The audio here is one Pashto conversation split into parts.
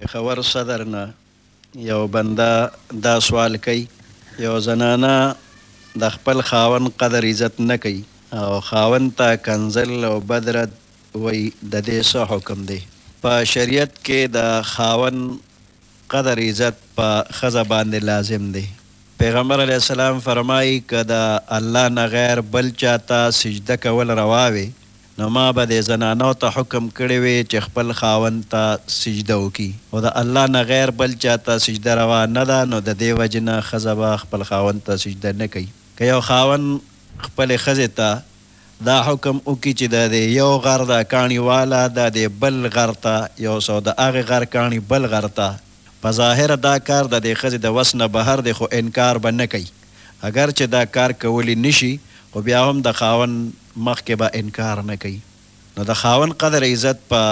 پېښور صدر نه یو بنده دا سوال کوي، یو زنانه د خپل خاوند قدر عزت نه کوي او خاوند ته کنځل او بد رد وایي د دې څه حکم دی؟ په شریعت کې د خاوند قدر عزت په ښځه باندې لازم دی. پیغمبر علیه السلام فرمایي که د الله نه غیر بل چاته سجده کول روا وی، نو ما به دې زنانو ته حکم کړې وې چې خپل خاوند ته سجده وکړي، خو د الله نه غیر بل چا ته سجده روا نه ده، نو ددې وجې نه ښځه به خپل خاوند ته سجده نه کوي، که یو خاوند خپلې ښځې ته دا حکم وکړي چې د دې یو غر د کاڼي واله د دې بل غر ته یوسه او د هغې غر کاڼي بل غر ته، په ظاهره دا کار د دې ښځې د وس نه بهر دی، خو انکار به نه کوي، اګر چې دا کار کولی نه شي، خو بیا هم د خاوند. مخکې به انکار نه کوي نو د خاوند قدر عزت په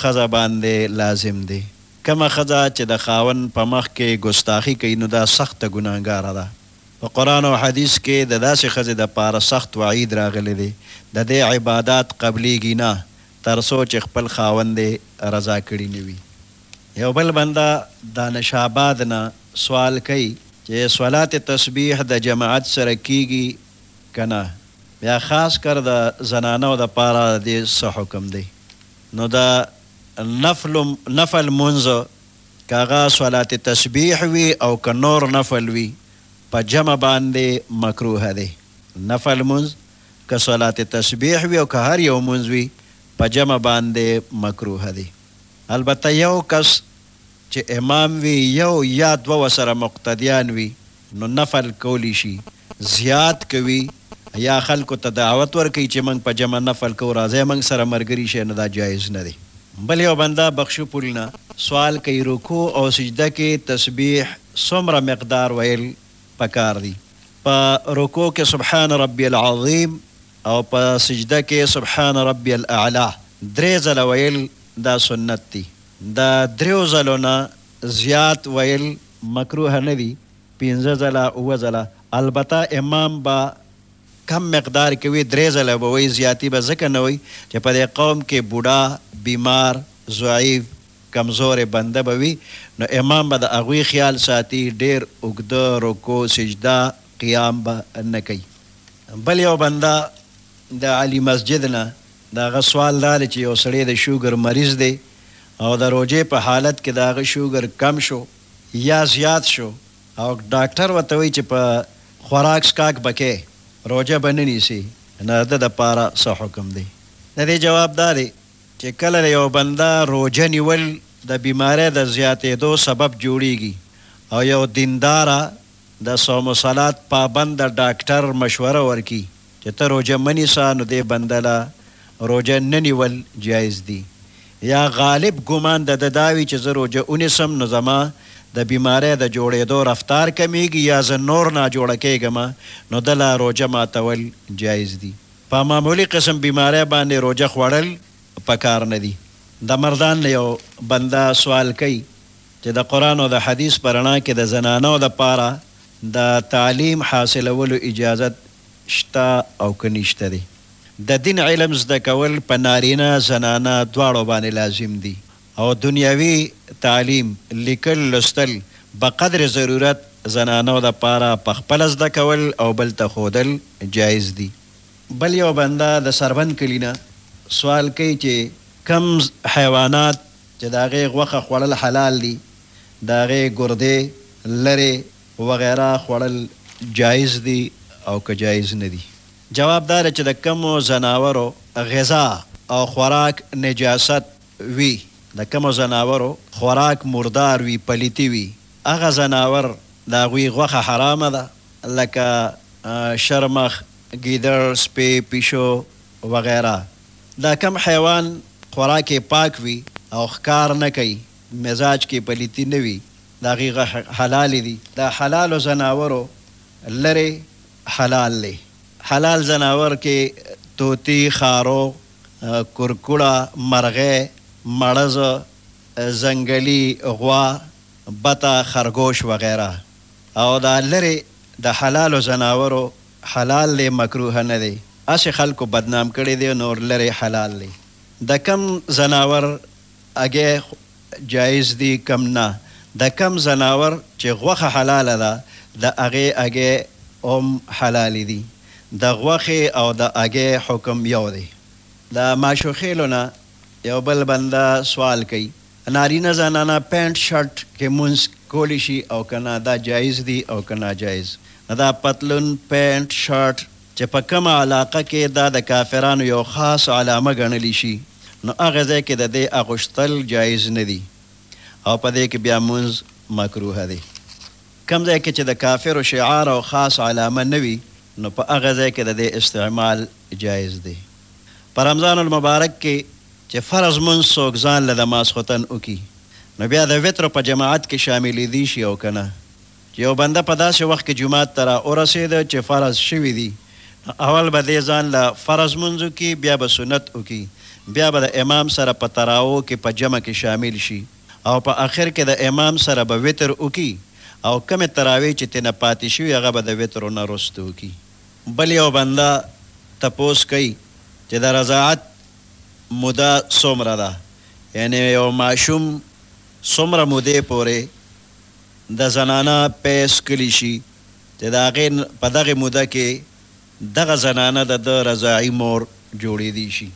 ښځه باندې لازم دی کومه ښځه چې د خاوند په مخ کې ګستاخي کوي نو دا سخته ګناهګاره ده په قرآن او حدیث کې د داسې ښځې لپاره سخت وعید راغلی دی د دې عبادات قبلیږي نه تر څو چې خپل خاوند یې رضا کړي نه وي. یو بل بنده دانش آباد نه سوال کوي چې صلات تسبیح د جماعت سره کیږي کنه بیا خاص کر د زنانو د پاره دې څه حکم دی نو د نفل نفل لمونځ که هغه صلات تسبیح وي او که نور نفل وي په جمع باندې مکروه دی نفل لمونځ که صلات تسبیح وي او که هر یو لمونځ وي په جمع باندې مکروه دی البته یو کس چې امام وي يو يا دوه وسره مقتديان وي نو نفل کولی شي زيات کوي يا خلکو ته دعوت ورکوي چې موږ په جمع نفل کوو راځئ موږ سره مرګري شئ نو دا جائز نه دی. بل یو بنده بخشوپل نه سوال کوي رکوع او سجده کې تسبیح څومره مقدار ویل پکار دي په رکوع کې سبحان ربی العظیم او په سجده کې سبحان ربی الاعلی درې ځله ویل دا سنت دي. د دريو ځلو نه زيات ويل مکروه نه دي، پنځه ځله، اووه ځله، البته امام به کم مقدار کې وي، درې ځله به وي، زياتي به ځکه نه وي چې په دې قوم کې بوډا، بيمار، ضعيف، کمزوری بنده به وي، نو امام به د هغوی خيال ساتي، ډېر اوږده رکوع، سجده، قيام به نه کوي. بل يو بنده د علي مسجد نه د هغه سوال دا دی چې یو سړی د شوګر مریض دی او د روژې په حالت کې د هغه شوګر کم شو یا زیات شو او ډاکټر ورته وایي چې په خوراک څښاک به کوې روژه به نه نیسې نو د ده لپاره څه حکم دی؟ د دې جواب دا دی چې کله د یو بنده روژه نیول د بیمارۍ د زیاتېدو سبب جوړېږي او یو دینداره د صوم و صلات پابند ډاکټر مشوره ورکړي چې ته روژه مه نیسه نو دې بنده له روژه نه نیول جایز دي یا غالب ګومان د ده دا وي چې زه روژه ونیسم نو زما د بیمارۍ د جوړېدو رفتار کمېږي یا زه نور ناجوړه کېږم نو ده له روژه ماتول جایز دي په معمولي قسم بیمارۍ باندې روژه خوړل په کار نه دي. د مردان نه یو بنده سوال کوي چې د قرآن او د حدیث په رڼا کې د زنانو لپاره د تعلیم حاصلولو اجازت شته او که نشته دی ددین علم زده کول په نارینه زنانه دواړو باندې لازم دی او دنیوی تعلیم لیکل لوستل به قدر ضرورت زنانو لپاره په خپله زده کول او بل ته ښودل جایز دی. بل یو بنده د سربند کلی نه سوال کوي چې کوم حیوانات چې د هغې غوښه خوړل حلال دي د هغې ګردې لرې وغیره خوړل جایز دي او که جایز نه دي؟ جواب دا دی چې د کومو ځناورو غذا او خوراک نجاست وي، د کومو ځناورو خوراک مردار وي، پلیتي وي، هغه ځناور د هغوی غوښه حرامه ده، لکه، شرمښ، ګیدړ، سپی، پیشو وغیره، د کوم حیوان خوراک یې پاک وي او ښکار نه کوي، مزاج کې پلیتي نه وي، د هغې غښه حلالې دي. د حلالو ځناورو لرې حلال دی. حلال ځناور کې طوطي، خارو، کورکوړه، مرغۍ، مړز، ځنګلي غوا، بته، خرګوش وغیره او دا لرې د حلالو ځناورو حلال دی مکروه نه دی. هسې خلکو بدنام کړی دی نور لرې حلال دی. د کوم ځناور هګی جایز دي کم نه د کم ځناور چې غوښه حلاله ده د هغې هګی هم حلالې دي د غوښې او د هګی حکم یو دی. د ماشوخېلو نه یو بل بنده سوال کوي نارینه زنانه پینټ شرټ کې لمونځ کولی شي او که نه دا جایز دي او که ناجایز نو دا پتلون پینټ شرټ چې په کومه علاقه کې دا د کافرانو یو خاص علامه ګڼلی شي نو هغه ځای کې د دې اغوستل جایز نه دي او په دې کې بیا لمونځ مکروه دی. کوم ځای کې چې د کافرو شعار او خاص علامه نه وي نو په هغه ځای کې د دې استعمال جایز دی. په رمضان المبارک کې چې فرض لمونځ څوک ځان له د ماسخوتن وکړي نو بیا د وتر په جماعت کې شاملېدی شي او که نه؟ چې یو بنده په داسې وخت کې جومات ته را اورسېد چې فرض شوي دي نو اول به دې ځان له فرض مونځ وکړي بیا به سنت وکړي بیا به د امام سره په تراوو کې په جمع کې شامل شي او په اخر کې د امام سره به وتر وکړي او کومې تراوې چې ترې نه پاتې شوي هغه به د وترو نه وروسته وکړي. بل یو بنده تپوس کوي چې د رضاعت موده څومره ده؟ یعنې یو ماشوم څومره مودې پورې د زنانه پيس کلي شي چې د هغې په دغې موده کې دغه زنانه د ده رضاعي مور جوړېدی شي.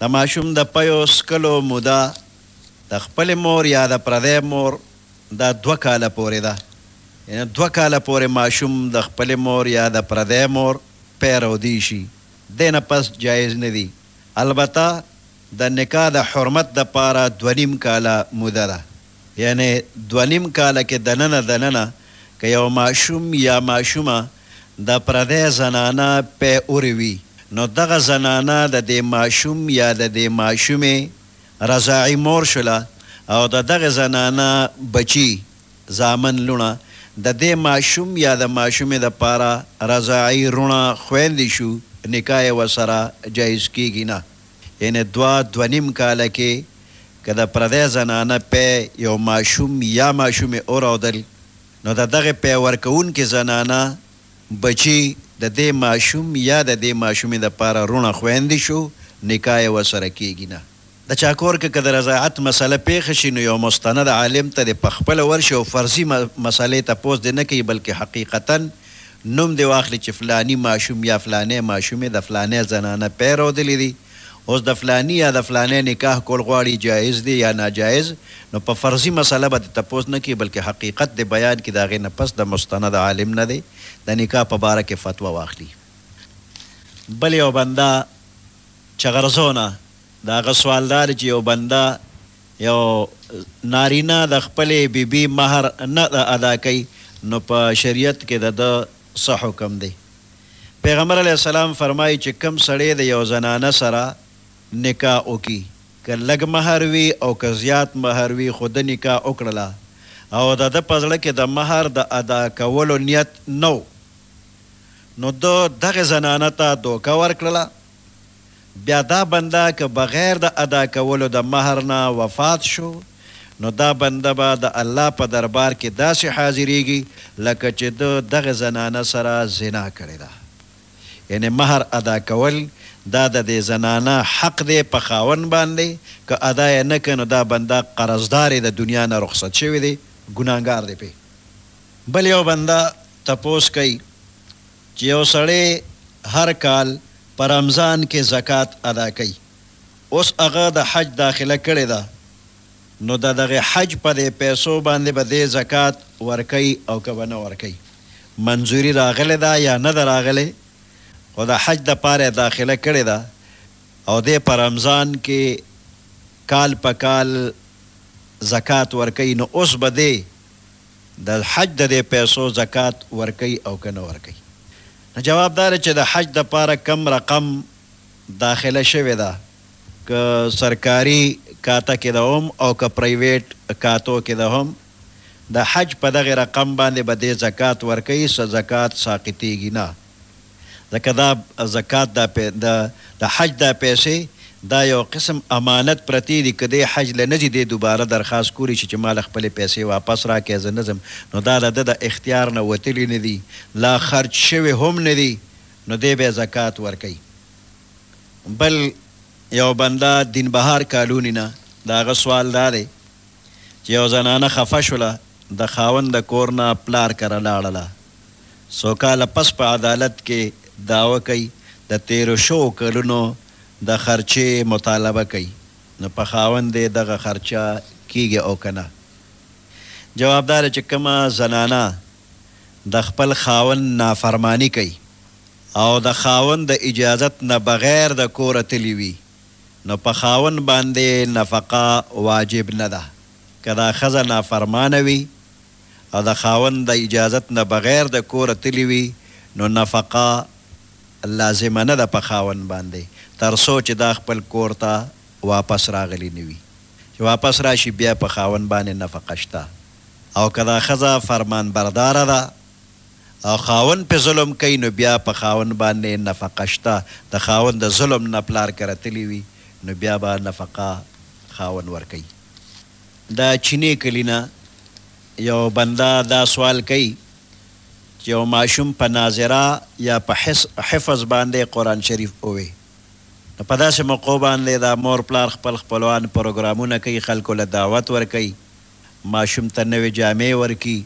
د ماشوم د پيو څکلو موده د خپلې مور يا د پردۍ مور دا دوه کاله پورې ده، يعنې دوه کاله پورې ماشوم د خپلې مور يا د پردۍ مور پی رودی شي، دې نه پس جايز نه دي، البته د نکاح د حرمت د پاره دوه نيم کاله موده ده. یعنې دوه نیم کاله کې دننه دننه که یو ماشوم یا ماشومه د پردۍ زنانه پی وري وي نو دغه زنانه د دې ماشوم یا د دې ماشومې رضاعي مور شوله او د دغې زنانه بچي، زامن، لوڼه د دې ماشوم یا د ماشومې لپاره رضاعي روڼه خویندې شو نکاح یې ورسره جایز کیږي نه. یعنې دوه دوه نیم کاله کې که د پردۍ زنانه پی یو ماشوم یا ماشومې ورودل نو د دغې پی ورکوونکې زنانه بچي د دې ماشوم یا د دې ماشومې لپاره روڼه خویندې شو نکاح یې ورسره کیږي نه د چا کور کې که د رضاعت مسئله پیښه شي نو یو مستند عالم ته دې پخپله ورشي او فرضي مسئلې تپوس دې نه کوي بلکې حقیقتاً نوم دې واخلي چې فلاني ماشوم يا فلانې ماشومې د فلانې زنانه پۀ رودلي دي، اوس د فلاني يا د فلانې نکاح کول غواړي، جائز دي يا ناجائز، نو په فرضي مسئله به دې تپوس نۀ کوي، بلکې حقيقت دې بيان کړي، د هغې نه پس د مستند عالم نه دې د نکاح په باره کښې فتوا واخلي. بل يو بنده چغرزو نه د هغه سوال دا دی چې يو بنده یو نارینه د خپلې بي بي مهر نه ادا کوي نو په شریعت کې د ده څه حکم دی؟ پیغمبر علیه السلام فرمایي چې کوم سړی د یو زنانه سره نکاح وکړي که لږ مهر وي او که زیات مهر وي خو ده نکاح وکړله او د ده په زړه کې د مهر د ادا کولو نیت نه و نو ده دغې زنانه ته دوکه ورکړله بیا دا بنده که بغیر د ادا کولو د مهر نه وفات شو نو دا بنده به د الله په دربار کې داسې حاضریږي لکه چې ده دغه زنانه سره زنا کړې ده. یعنې مهر ادا کول دا د دې زنانه حق دی په خاوند باندې، که ادا یې نه کړ نو دا بنده قرضدار یې د دنیا نه رخصت شوی دی، ګناهګار دی پرې. بل یو بنده تپوس کوي. چې یو سړی هر کال په رمضان کې زکات ادا کوي اوس هغه د حج داخله کړې ده نو د دغه حج په دې پیسو باندې به دی زکات ورکوي او که به نه ورکوي منظوري راغلې ده یا نه ده راغلې خو د حج لپاره یې داخله کړې ده او دی په رمضان کې کال په کال زکات ورکوي نو اوس به دی د حج د دې پیسو زکات ورکوي او که نه ورکوي؟ نو جواب دا دی چې د حج لپاره کوم رقم داخله شوې ده که سرکاري کاته کې ده هم او که پرایویټ کاتو کې ده هم د حج په دغې رقم باندې به دې زکات ورکوي څه زکات ساقطیږي نه. ځکه دا زکات دا پی د د حج دا پیسی دا یو قسم امانت پرتی دی که دی حج له نه ځی دی دوباره درخواست کولی شی چی ماله خپلی پیسی واپس راکړی زه نه ځم نو دا د ده د اختیار نه وتلی نه دی لا خرچ شوی هم نه دی نو دی بیا زکات ورکوی بل یو بنده دین بهار کالونی نه د هغه سوال دا دی چی یو زنانه خفه شوله د خاوند د کور نه پلار کره لاړله. څو کاله پس په عدالت کې دعوه کوي د تېرو شوو کلونو د خرچې مطالبه کوي نو په خاوند یې دغه خرچه کېږي او که نه؟ جواب دا دی چې کومه زنانه د خپل خاوند نافرماني کوي او د خاوند د اجازت نه بغیر د کوره تللي وي نو په خاوند باندې نفقه واجب نه ده که دا ښځه نافرمانه وي او د خاوند د اجازت نه بغیر د کوره تلي وي نو نفقه لازمه نه ده په خاوند باندې تر څو چې دا خپل کور ته واپس راغلي نه وي چې واپس راشي بیا په خاوند باندې نفقه شته او که دا ښځه فرمان برداره ده او خاوند پرې ظلم کوي نو بیا په خاوند باندې نفقه شته د خاوند د ظلم نه پلار کره تلي وي نو بیا به نفقه خاوند ورکوي. د چینې کلي نه یو بنده دا سوال کوي چې یو ماشوم په ناظره یا په حفظ باندې قرآن شریف ووې نو په داسې موقعو باندې دا مور پلار خپل خپلوان پروګرامونه کوي خلکو له دعوت ورکوي ماشوم ته نوې جامې ورکړي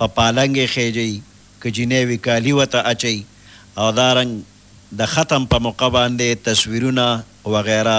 په پالنګ یې خېژوي که جینۍ وي کالي ورته اچوي او دا رنګ د ختم په موقع باندې تصویرونه وغیره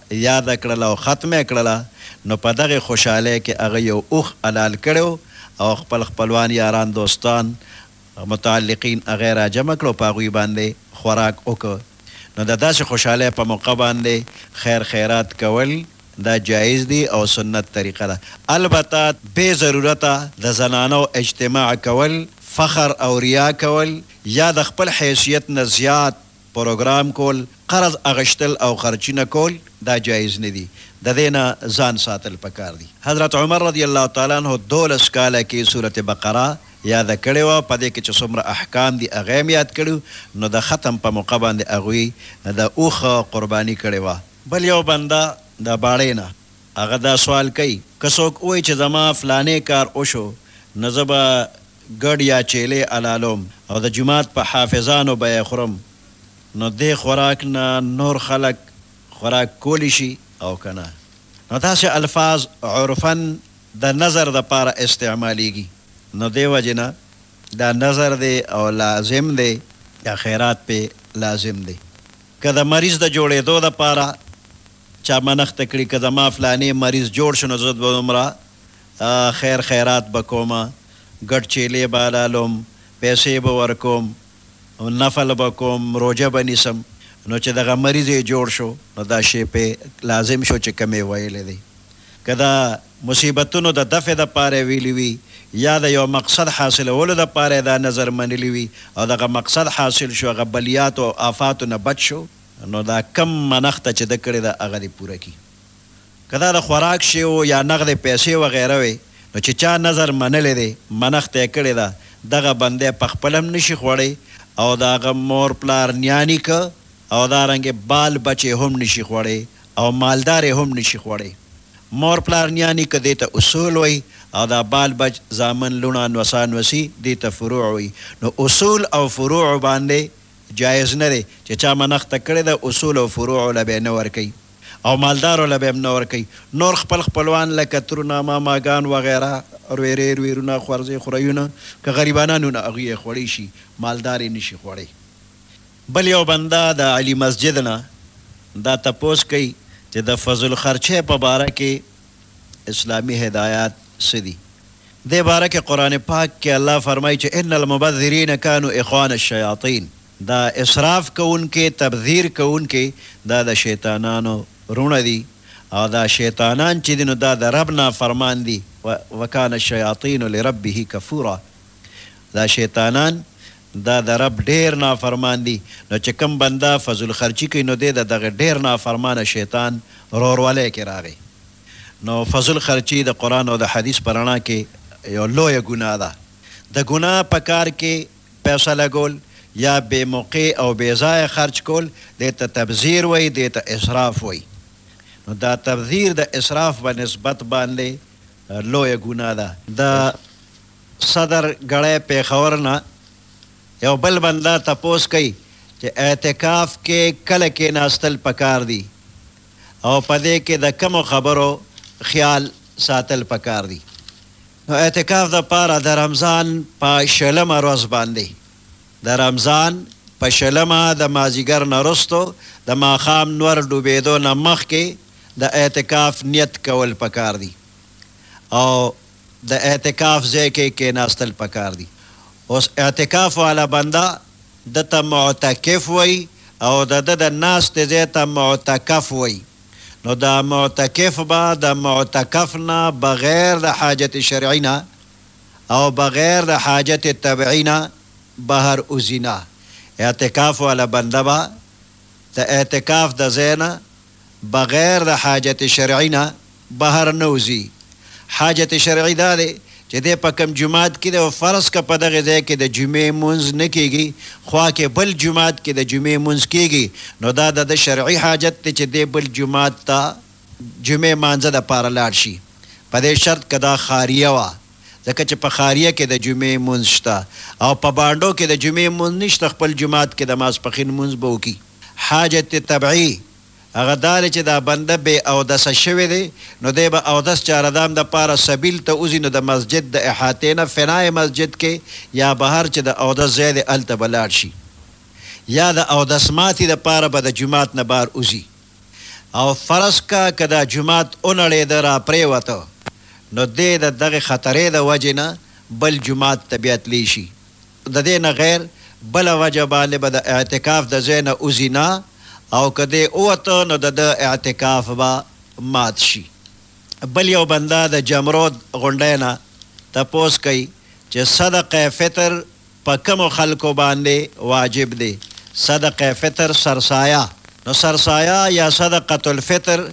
یاده کړله او ختمه یې کړله، نو په دغې خوشحالۍ کې هغه یو اوښ حلال کړی و او خپل خپلوان، یاران، دوستان، متعلقین هغه یې راجمع کړل او په هغوی باندې خوراک وکړ، نو د داسې خوشحالۍ په موقع باندې خیر خیرات کول دا جایز دي او سنت طریقه ده، البته بې ضرورته د زنانو اجتماع کول، فخر او ریا کول یا د خپل حیثیت نه زیات پروګرام کول، قرض اغشتل او خرچونه کول دا جائز نه دي، ددې نه ځان ساتل پکار دي. حضرت عمر رضی الله تعالی عنه دولس کاله کې سورة بقره ياده کړې وه، په دې کې چې څومره احکام دي هغه هم ياد کړي نو د ختم په موقع باندې هغوی د اوښ قرباني کړې وه. بل يو بنده د باړې نه هغه دا سوال کوي، که څوک ووايي چې زما فلانی کار وشو نو زه به ګډ یا چیلې علالوم او د جومات په حافظانو به یې خورم نو دې خوراک نه نور خلک خوراک کولی شي او که نه؟ نو داسې الفاظ عرفاً د نذر لپاره استعمالیږي نو دې وجې نه دا نذر دی او لازم دی یا خیرات پرې لازم دی که د مریض د جوړیدو لپاره چا منښته کړي که زما فلانې مریض جوړ شو نو زه دومره خیر خیرات به کوم، ګډ چیلې به حلالوم، پیسې به ورکوم، نفل به کوم، روژه به نیسم، نو چې دغه مریض یې جوړ شو، نو دا شی پرې لازم شو چې کوم یې ویلی دی. که د مصیبتونو د دفع لپاره یې ویلي وي، یا د یوه مقصد حاصلولو لپاره یې دا نذر منلی وي او دغه مقصد حاصل شو، هغه بلیاتو او آفاتو نه بچ شو، نو دا کوم منښته چې ده کړې ده، هغه دې پوره کړي، که دا د خوراک شېو یا نغدې پیسې وغیره وې نو چې چا نذر منلی دی، منښته یې کړې ده، دغه بندی په خپله هم نشي خوړی او د هغه مور پلار نیا نیکه او دا رنګې بال بچ یې هم نشي خوړی او مالدار یې هم نشي خوړی. مور پلار نیا نیکه دې ته اصول وایي او دا بال بچ زامن لوڼه نوسا نوسي دې ته فروع وایي. نو اصول او فروعو باندې جایز نه دی چې چا منخته کړې ده اصول او فروعو له به یې نه ورکوي او مالدارو له به یې هم نه ورکوي نور خپل خپلوان لکه ترونه ماما ګان وغیره رویرې رویرونه خورزې خوريونه که غریبانان وي نو هغوی یې خوړی شي مالدار یې نه شي خوړی بل یو بنده د علي مسجد نه دا تپوس کوي چې د فضل خرچې په باره کې اسلامي هدايات څه دي؟ دې باره کې قرآن پاک کې الله فرمايي چې، ان المبذرين کانوا اخوان الشياطين، دا اسراف کوونکي، تبذير کوونکي، دا د شيطانانو وروڼه دي او دا شيطانان چې دي نو دا د رب نافرمان دي، وکان الشياطين لربه کفورا، دا شيطانان دا د رب ډېر نافرمان دي نو چې کوم بنده فضول خرچي کوي نو دی د دغه ډېر نافرمانه شیطان ورورولۍ کې راغی نو فضول خرچي د قرآن او د حدیث په رڼا کې یو لویه ګناه ده د ګناه په کار کې پیسه لګول یا بې موقع او بې ځایه خرچ کول دې ته تبذیر وایي دې ته اسراف وایي نو دا تبذیر د اسراف په نسبت باندې لویه ګناه ده د صدر ګړی پيښور نه یو بل بنده تپوس کوي چې اعتکاف کې کله کیناستل پکار دي او په دې کې د کومو خبرو خیال ساتل پکار دي نو اعتکاف د پاره د رمضان په شلمه روځ باندې د رمضان په شلمه د مازیګر نه رستو د ماښام نور ډوبیدو نه مخکې د اعتکاف نیت کول پکار دي او د اعتکاف ځای کې کیناستل پکار دي اوس اعتکاف والا بنده ده ته معتکف وایي او د ده د ناستې ځای ته معتکف وایي نو دا معتکف به د معتکف نه بغیر د حاجت شرعي نه او بغیر د حاجت طبعي نه بهر وځي نه اعتکاف والا بنده به د اعتکاف د ځای نه بغیر د حاجت شرعي نه بهر نه وځي، حاجت شرعي دا دی چې دی په کوم جومات کې دی او فرض که په دغه ځای کې د جمعې لمونځ نه کېږي، خوا کې بل جومات کې د جمعې لمونځ کېږي، نو دا د ده شرعي حاجت دی چې دی بل جومات ته جمعې لمانځه لپاره لاړ شي، په دې شرط که دا ښاریه وه، ځکه چې په ښاریه کې د جمعې لمونځ شته او په بانډو کې د جمعې لمونځ نشته، خپل جومات کې د ماسپښین لمونځ به وکړي. حاجت طبعي، هغه دا دی چې دا بنده بې اودسه شوی دی، نو دی به اودس چاردام د پاره سبیل ته وځي، نو د مسجد د احاطې نه فناء مسجد کې یا بهر چې د اودس ځای دی هلته به لاړ شي، یا د اودس ماتي د پاره به د جومات نه بهر وځي او فرض که که دا جومات ونړېده، راپرېوته، نو دی د دغې خطرې د وجې نه بل جومات ته بیا تلی شي. ددې نه غير بله وجه باندې به د اعتکاف د ځای نه وځي نه او که دی ووته نو د ده اعتکاف به مات شي. بل يو بنده د جمرود غونډۍ نه تپوس کوي چې صدقه فطر په کومو خلکو باندې واجب دی؟ صدقه فطر سرسايه نو سرسايه يا صدقة الفطر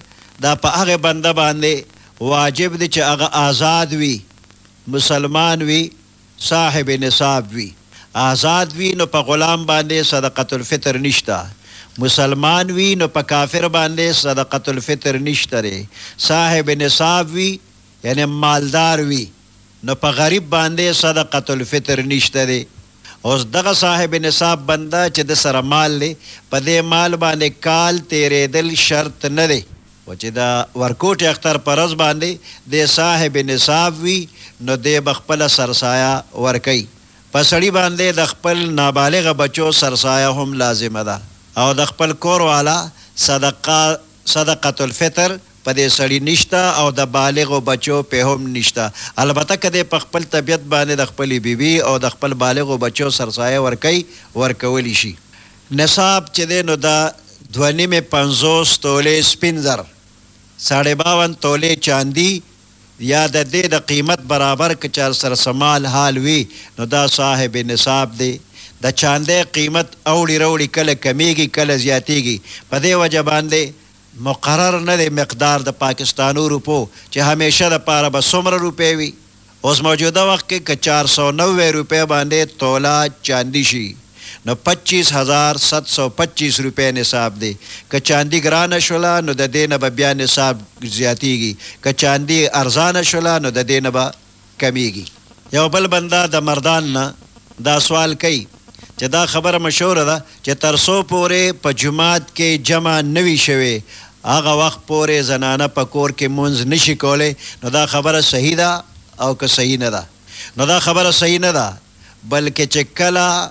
دا په هغه بنده باندې واجب دی چې هغه ازاد وي مسلمان وي صاحب نصاب وي آزاد وي نو په غلام باندې صدقة الفطر نشته مسلمان وي نو په کافر باندې صدقة الفطر نشته دی صاحب نصاب وي یعنې مالدار وي نو په غریب باندې صدقة الفطر نشته دی اوس دغه صاحب نصاب بنده چې ده سره مال دی په دې مال باندې کال تیریدل شرط نه دی. و چې د ورکوټي اختر په ورځ باندې دی صاحب نصاب وي نو دی به خپله سرسایه ورکوي. په سړي باندې د خپل نابالغه بچو سرسایه هم لازمه ده او د خپل کور والا صدقه، صدقة الفطر، په دې سړي نشته او د بالغو بچو پرې هم نشته البته که دی په خپل طبیعت باندې د خپلې بیبي او د خپل بالغو بچو سرسایه ورکوي، ورکولی شي. نصاب چې دی نو دا دوه نیمې پنځوس تولې سپین زر، ساړې باون تولې چاندي یا د دې د قیمت برابر که چا سره څه مال حال وي نو دا صاحب نصاب دی. د چاندۍ قیمت اوړي روړي کله کمیږي کله زیاتیږي په دې وجه باندې مقرر نه دی مقدار د پاکستانو روپو چې همیشه د پاره به څومره روپی وی اوس موجوده وخت کې که چار سو نوی روپی باندې تولا چاندی شی نو پچیس هزار ست سو پچیس روپی نصاب دی که چاندی ګرانه شوله نو ددې نه به بیا نصاب ږزیاتیږی که چاندی ارزانه شوله نو ددې نه به کميږي يو بل بنده د مردان نه دا سوال کوي چې دا خبره مشهوره ده چې تر څو پورې په جومات کې جمع نه وي شوې هغه وخت پورې زنانه په کور کې مونځ نه شي کولی نو دا خبره صحيح ده او که صحيح نه ده نو دا خبره صحيح نه ده بلکې چې کله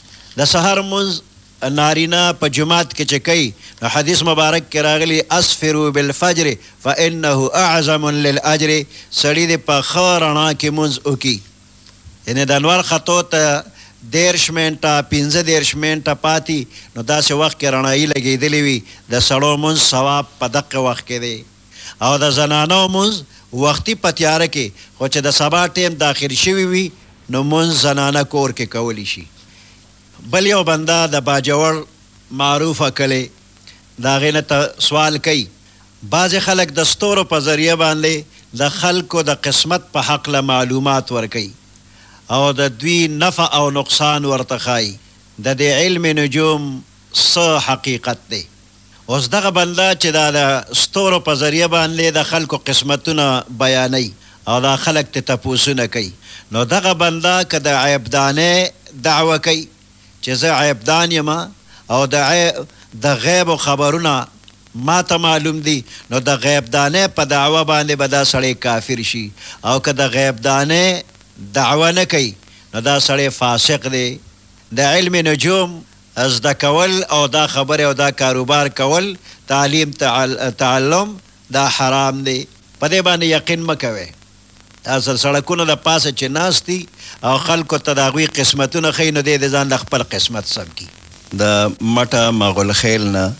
د سحر منز نارینه په جماعت کې چې کوي نو حدیث مبارک کې راغلي اسفرو بالفجر فانه اعظم للاجر سړی دې په ښه رڼا کې منز وکړي یعنې د انوار خطو ته دیرش منټه پنځه دیرش منټه پاتې نو داسې وخت کې رڼایي لګېدلې وي د سړو منز ثواب په دقه وخت کې دی او د زنانو مونځ وختي په تیاره کې خو چې د سبا ټیم داخل شوي وي نو مونځ زنانه کور کې کولی شي بل یو بنده د باجوړ معروفه کلی د هغې نه سوال کوي بعضې خلک د ستورو په ذریعه باندې د خلکو د قسمت په حقله معلومات ورکوي او د دوی نفع او نقصان ورته ښايي ددې علم نجوم څه حقیقت دی؟ اوس دغه بنده چې دا د ستورو په ذریعه باندې د خلکو قسمتونه بیانوي او دا خلک ترې تپوسونه کوي، نو دغه بنده که د عیبدانۍ دعوه کوي چې زه عیبدان یم او د د غیبو خبرونه ما ته معلوم دي، نو د غیبدانۍ په دعوه باندې به دا سړی کافر شي او که د غیبدانۍ دعوه نه کوي، نو دا سړی فاسق دی. د علم نجوم زده کول او دا خبرې او دا کاروبار کول، تعلیم، تعلم، دا حرام دی. په دې باندې یقین مه کوئ. تاسو سړکونو د پاسه چې ناست یئ او خلکو ته د هغوی قسمتونه ښئ، نو دی دې ځان له خپل قسمت سم کړي. د مټه مغول خیل نه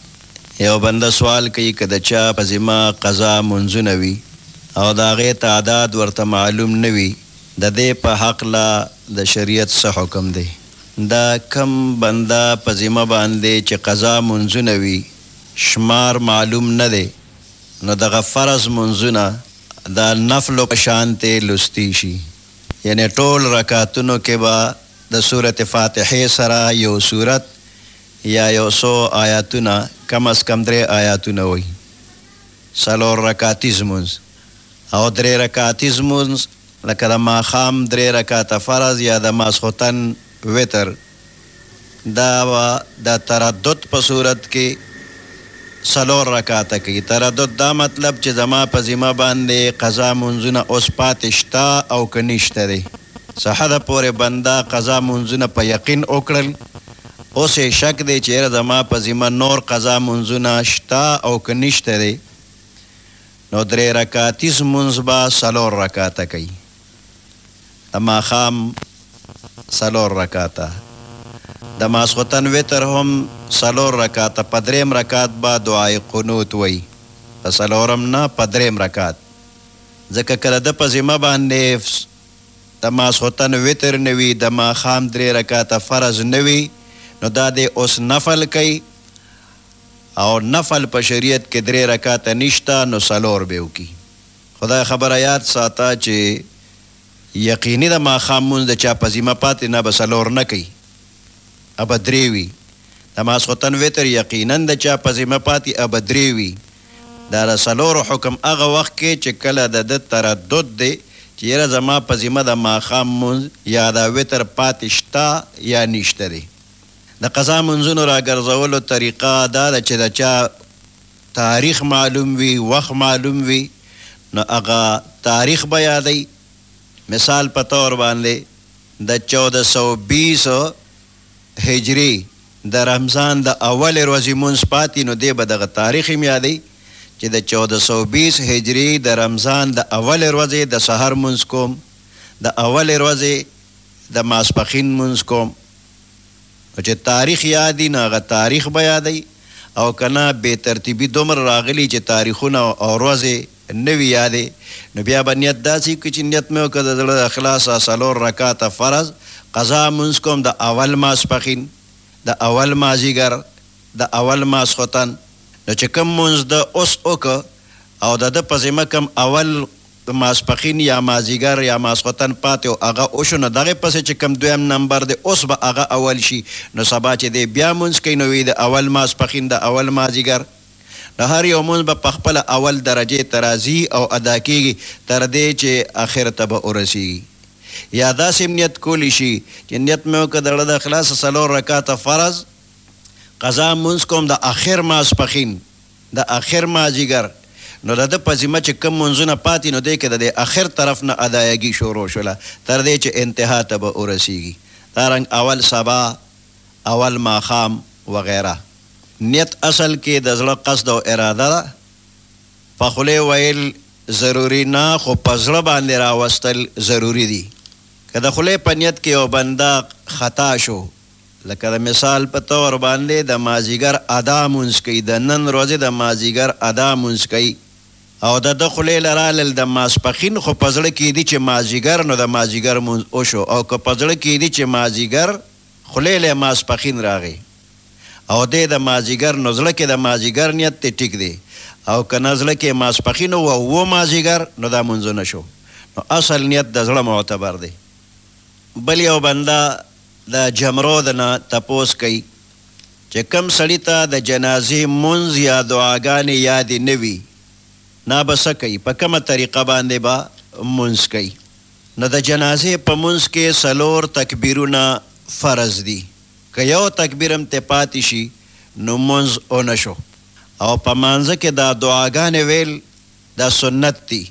یو بنده سوال کوي، که د چا په ذمه قضا مونځونه وي او د هغې تعداد ورته معلوم نه وي، د دې په حقله د شریعت څه حکم دی؟ ده کم بنده په ذمه باندې چې قضا مونځونه وي شمار معلوم نه دی نو دغه فرض مونځونه د نفلو په شانتې لوستي شي یعنې ټول رکعتونو کې به د سورت فاتحې سره یو سورت یا یو څو آیاتونه کم از کم درې آیاتونه وي څلور رکعتیز مونځ او درې رکعتیز مونځ لکه د ماښام درې رکعته فرض یا د ماسخوتن وتر، دا به د تردد په صورت کې څلور رکعته کوي، تردد دا مطلب چې زما په ذمه باندې قضا لمونځونه اوس پاتې شته او که نشته دی، څه حده پورې بنده قضا لمونځونه په یقین وکړل، اوس یې شک دی چې یاره زما په ذمه نور قضا لمونځونه شته او که نشته دی، نو درې رکعتیز لمونځ به څلور رکعته کوي، د ماښام څلور رکعته، د ماسخوتن وتر هم څلور رکعته، په درېیم رکعت به دعای قنوت وایي، په څلورم نه، په درېیم رکعت، ځکه که د ده په ذمه باندې د ماسخوتن وتر نه وي، د ماښام درې رکعته فرض نه وي، نو دا دی اوس نفل کوي. او نفل په شریعت کې درې رکعته نشته نو څلور به وکړي خو دا خبره یاد ساته چې یقیني د ماښام لمونځ د چا په ذمه پاتې نه به څلور نه کوي او به درې وي د ماسخوتن وتر یقینا د چا په ذمه پاتې او به درې وي دا د څلورو حکم هغه وخت کې چې کله د ده تردد دی چې یره زما په ذمه د ماښام لمونځ یا دا وتر پاتې شته یا نشته دی. د قضا منځونو راګرځولو طریقه دا ده چې د چا تاریخ معلوم وي، وخت معلوم وي نو هغه تاریخ به یادوي، مثال په طور باندې د چودة سوه بیس هجري د رمضان د اولې ورځې مونځ پاتې نو دی به دغه تاریخ هم یادوي چې د چودة سوه بیس هجري د رمضان د اولې ورځې د سحر مونځ کوم، د اولې ورځې د ماسپښین مونځ کوم. نو چې تاریخ یاد وي نو هغه تاریخ به یادوي او که نه بې ترتیبي دومره راغلي چې تاریخونه او ورځې نه وي یادې نو بیا به نیت داسې وکړي چې نیت مې وکړ د زړه د اخلاصه څلور رکعته فرض قضا لمونځ کوم د اول ماسپښین، د اول مازیګر، د اول ماسخوتن نو چې کوم لمونځ ده اوس وکړ او د ده په ذمه کوم اول د ماسپښین یا مازیګر یا ماسخوتن پاتې و هغه وشو نو دغه پسې چې کوم دویم نمبر دی اوس به هغه اول شي نو سبا چې دی بیا مونځ کوي نو وي د اول ماسپښین د اول مازیګر نو هر یو مونځ به پخپله اول درجې ته راځي او ادا کیږي تر دې چې اخر ته به ورسیږي یا داسې هم نیت کولی شي چې نیت مې وکړ د زړه د اخلاصه څلور رکعته فرض قضا مونځ کوم د اخر ماسپښین د اخر مازیګر نو د ده په ذمه چې کوم مونځونه پاتې نو دې کې د دې اخر طرف نه ادایګي شروع شوله تر دې چې انتها ته به ورسیږي دا رنګ اول سبا اول ماښام وغیره نیت اصل کې د زړه قصد او اراده ده په خولې ویل ضروري نه خو په زړه باندې راوستل ضروري دي که د خولې په نیت کې یو بنده خطا شو لکه د مثال په طور باندې د مازیګر ادا مونځ کوي، د نن ورځې د مازیګر ادا مونځ کوي او د ده خولې له رالل د ماسپښین خو په زړه کې دي چې مازیګر نو د مازیګر مونځ وشو او که په زړه کې دي چې مازیګر خولې له ماسپښین راغی او دی د مازیګر نو زړه کې د مازیګر نیت دی ټیک دی او که نه زړه کې ماسپښین وو او وو مازیګر نو دا مونځ نشو نو اصل نیت د زړه معتبر دی بل یو بنده د جمرود نه تپوس کوي چې کوم سړي ته د جنازې مونځ یا دعاګانې یادې نه وي نا به څه کوي په کومه طریقه باندې به مونځ کوي نو د جنازې په مونځ کې څلور تکبیرونه فرض دي که یو تکبیر هم ترې پاتې شي نو مونځ ونه شو او په مانځه کې دا دعاګانې ویل دا سنت دي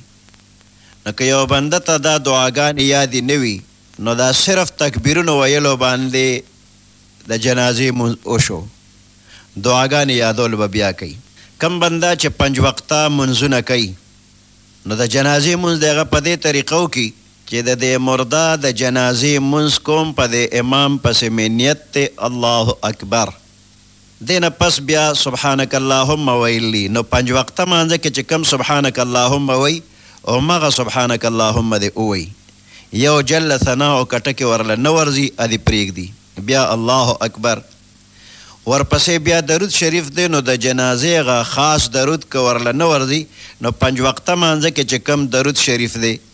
نو که یو بنده ته دا دعاګانې یادې نه وي نو دا صرف تکبیرونو ویلو باندې د جنازې لمونځ وشو، دعاګانې یادول به بیا کوي، کوم بنده چې پنځ وخته لمونځونه کوي نو د جنازې لمونځ دې هغه په دې طریقه وکړي چې د دې مرده د جنازې لمونځ کوم په دې امام پسې مې نیت دی الله اکبر. دې نه پس بیا سبحانک اللهم ویل دي نو پنج وقته لمانځه کې چې کوم سبحانک اللهم وایي همغه سبحانک اللهم دې ووایي یو جل ثنا او که ټکې ورله نه ورځي ادې پریږدي بیا الله اکبر ورپسې بیا درود شریف دې نو د جنازې غه خاص درود که ورله نه ورځي نو پنج وقته لمانځه کې چې کوم درود شریف دې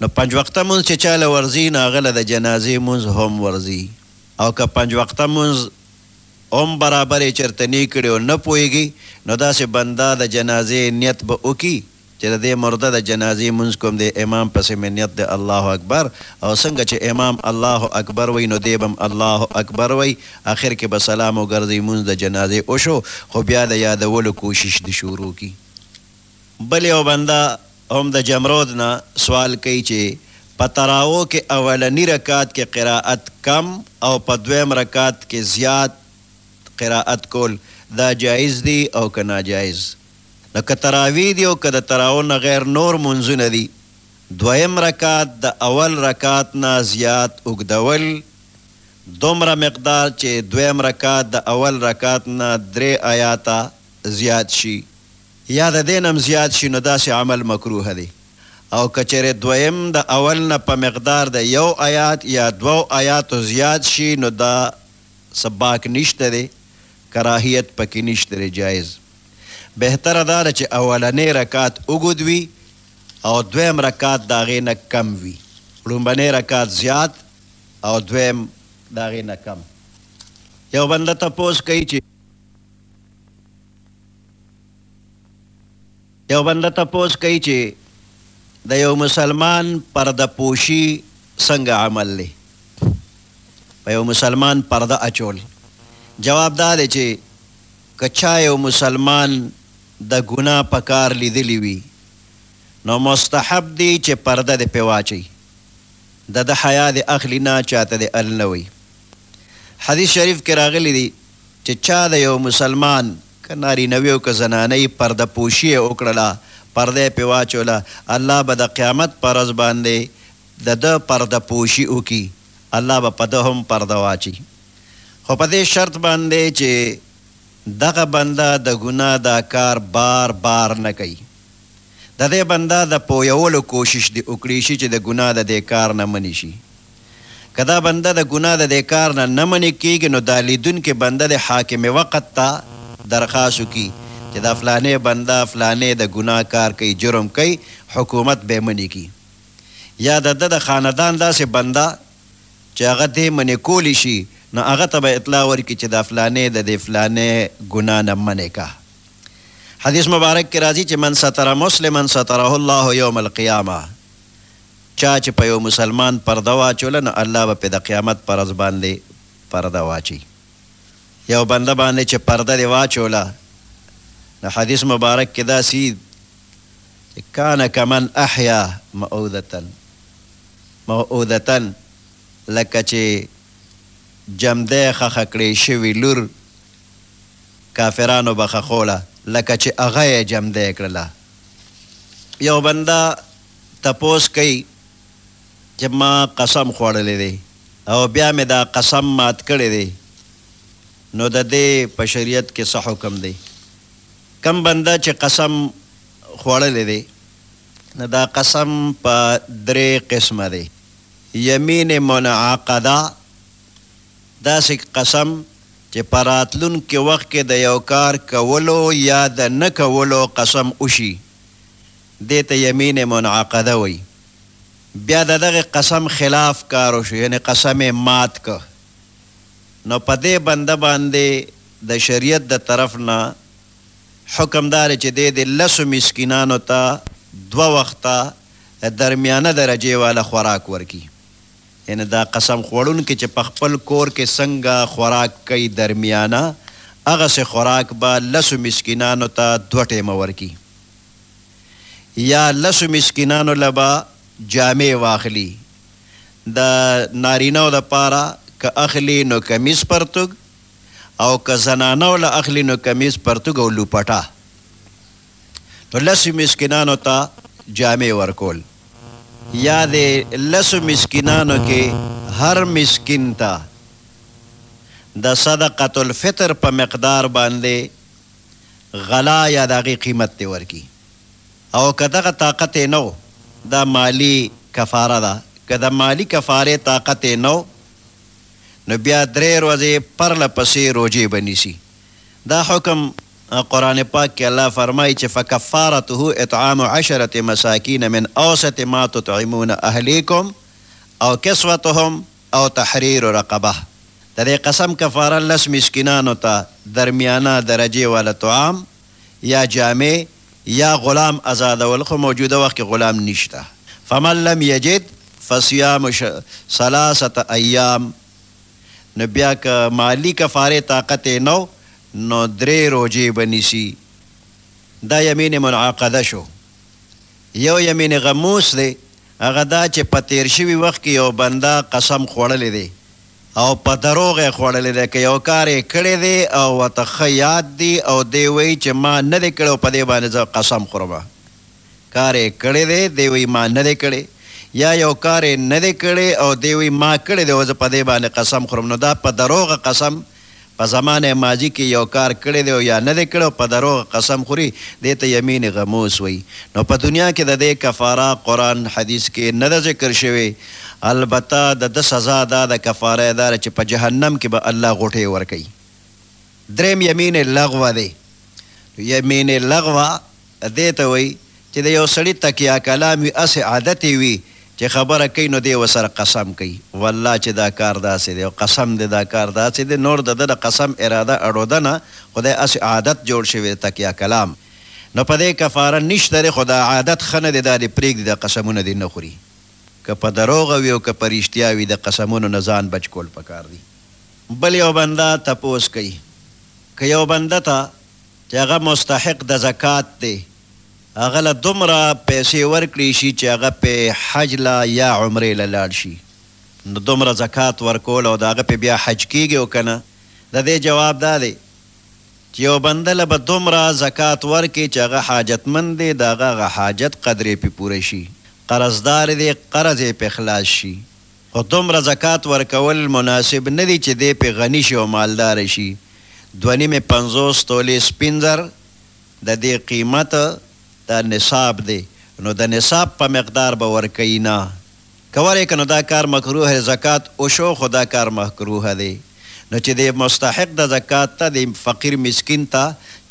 نو پنج وقته مونځ چې چا له ورځي نو هغه له د جنازې مونځ هم ورځي او که پنج وقته مونځ هم برابر یې چرته نی کړي او نه پوهیږي نو داسې بنده د جنازې نیت به وکړي چې د دې مرده د جنازې مونځ کوم دی امام پسې مې نیت دی الله اکبر او څنګه چې امام الله اکبر وایي نو دی به هم الله اکبر وایي اخر کې به سلام وګرځوي مونځ د جنازې وشو خو بیا د یادولو کوشش دې شروع کړي. بل یو بنده هم د جمرود نه سوال کوي چي په تراوح کي اولني رکعت کي قرائت کم او په دویم رکعت کي زیات قرائت کول دا جائز دي او که ناجائز؟ نو که تراویح دي او که د تراوح نه غیر نور لمونځونه دي دویم رکعت د اول رکعت نه زیات اوږدول دومره مقدار چي دویم رکعت د اول رکعت نه درې آیاته زیات شي یا د دې نه هم زیات شي نو داسې عمل مکروه دی او که چېرې دویم د اول نه په مقدار د یو ایات یا دوو ایاتو زیات شي نو دا څه باک نشته دی، کراهیت په کې نشته دی، جایز. بهتره دا ده چې اولنی رکعت اوږد وي او دویم رکعت د هغې نه کم وي، ړومبنی رکعت زیات او دویم د هغې نه کم. یو بنده تپوس کوي چې. یو بنده تپوس کوي چي د یو مسلمان پرده پوشي څنګه عمل دی؟ په یو مسلمان پرده اچول؟ جواب دا دی چي که چا یو مسلمان د ګناه په کار لیدلي وي نو مستحب دي چي پرده دي پرې واچوي، د ده حیا دي اخلي نه چاته دي النوي. حدیث شریف کې راغلي دي چې چا د یو مسلمان که نارینه وي او که زنانه یې پرده پوشي یې وکړله، پرده یې پرې واچوله، الله به د قیامت په ورځ باندې د ده پرده پوشي وکړي، الله به په ده هم پرده واچوي، خو په دې شرط باندې چې دغه بنده د ګناه دا کار بار بار نه کوي، د دې بنده د پویولو کوشش دې وکړي شي چې د ګناه د دې کار نه منې شي. که دا بنده د ګناه د دې کار نه نه منې کېږي نو دا ليدونکی بنده دې حاکم وقت ته درخواست وکړي چې دا فلانی بنده فلانی د ګناه کار کوي جرم کوي حکومت به يې منې کړي يا د ده د خاندان داسې بنده چې هغه دې منې کولی شي نو هغه ته به اطلاع ورکړي چې دا فلانی د دې فلانی ګناه نه منې کړه حديث مبارک کې راځي چې من ستر مسلما ستره الله يوم القيامه چا چې په یوه مسلمان پرده واچوله نو الله به پرې د قیامت په ورځ باندې پرده واچوي یو بنده باندې چې پرده دې واچوله نو حدیث مبارک کې داسې چې کان کمن احیا معودتن معودتن لکه چې جمده خخه کړې شوي لور کافرانو به خخوله لکه چې هغه یې جمده کړله یو بنده تپوس کوي چې ما قسم خوړلی دی او بیا مې دا قسم مات کړی دی نو د دې په شریعت کې څه حکم دی؟ کوم بنده چې قسم خوړلی دی نو دا قسم په درې قسمه دی یمین منعقده داسې قسم چې په راتلونکي وخت کې د یو کار کولو یا د نه کولو قسم وشي دې ته يمين منعقده وايي. بيا د دغه قسم خلاف کار وشو يعنې قسم يې مات کړ نو په دې بنده باندې د شريعت د طرف نه حکم دا دی چې دی دې لسو مسکينانو ته دوه وخته درميانه درجې واله خوراک ورکړي يعنې دا قسم خوړونکی چې په خپل کور کې څنګه خوراک کوي درميانه هغسې خوراک به لسو مسکينانو ته دوه ټيمه ورکړي. یا لسو مسکینانو له به جامې واخلي د نارینهو لپاره که اخلي نو کمیس پرتوګ او که زنانو له اخلي نو کمیس پرتوګ او لوپټه نو لسو مسکینانو ته جامې ورکول یا د لسو مسکینانو کې هر مسکین ته د صدقة الفطر په مقدار باندې غلا یا د هغې قیمت دې ورکړي او که دغه طاقت یې نه و دا مالي کفاره ده که د مالي کفارې طاقت یې نه و نو بیا درې ورځې پرله پسې روژې به نیسي دا حکم قرآن پاک کې الله فرمایي چې فکفارته اطعام عشرة مساکین من اوسط ما تطعمون اهلیکم او کسوتهم او تحریر رقبه د دې قسم کفاره لس مسکینانو ته درمیانه درجې واله طعام یا جامې یا غلام ازادول خو موجوده وخت کې غلام نشته فمن لم یجد فصیام ثلاثة ایام نو بیا که مالی کفارې طاقت یې نه و نو درې روژې به نیسي دا یمین منعقده شو یو یمین غموس دی هغه دا چې په تېر شوي وخت کې یو بنده قسم خوړلی دی او په دروغ یې خوړلی دی، که یو کار یې کړی دی او ورته ښه یاد دي او دی وایي چې ما نه دی کړی او په دې باندې زه قسم خورم، کار یې کړی دی، دی وایي ما نه دی کړی، یا یو کار یې نه دی کړی او دی وایي ما کړی دی او زه په دې باندې قسم خورم، نو دا په دروغ قسم په زمانه ماضي کې یو کار کړی دی او یا نه دی کړی او په دروغ قسم خوري، دې ته یمین غموس وایي. نو په دنیا کې د دې کفاره قرآن حدیث کې نه ده ذکر شوې، البته د ده سزا دا ده، کفاره یې دا ده چې په جهنم کې به الله غوټې ورکوي. درېیم یمین لغوه دی، نو یمین لغوه. دې ته وایي چې د یو سړي تکیه کلام وي هسې عادت یې وي چې خبره کوي نو دی ورسره قسم کوي والله چې دا کار داسې دی او قسم دی دا کار داسې دی نور د ده د قسم اراده اړوده نه خو دی هسې عادت جوړ شوی دی تکیه کلام نو په دې کفاره نشته دی خو دا عادت ښه نه دی دا دې پرېږدي دا قسمونه دې نه خوري که په دروغ وي او که په رښتیا وي د قسمونو نه ځان بچ کول پکار دي. بل یو بنده تپوس کوي که یو بنده ته چې هغه مستحق د زکات دی هغه له دومره پیسې ورکړې شي چې هغه پرې حج له یا عمرې له لاړ شي نو دومره زکات ورکول او د هغه پرې بیا حج کېږي او که نه؟ د دې جواب دا دی چې یو بنده له به دومره زکات ورکړي چې هغه حاجتمند دی د هغه هغه حاجت قدرې پرې پوره شي قرضدار دی قرض یې پرې خلاص شي خو دومره زکات ورکول مناسب نه دي چې دی پرې غني شي او مالدار شي، دوه نیمې پنځوس تولې سپین زر د دې قیمت دا نصاب دی نو د نصاب په مقدار به ورکوي نه کولای که نو دا کار مکروه دی زکات وشو خو دا کار مهکروه دی نو چې دی مستحق د زکات ته دی فقیر مسکین ته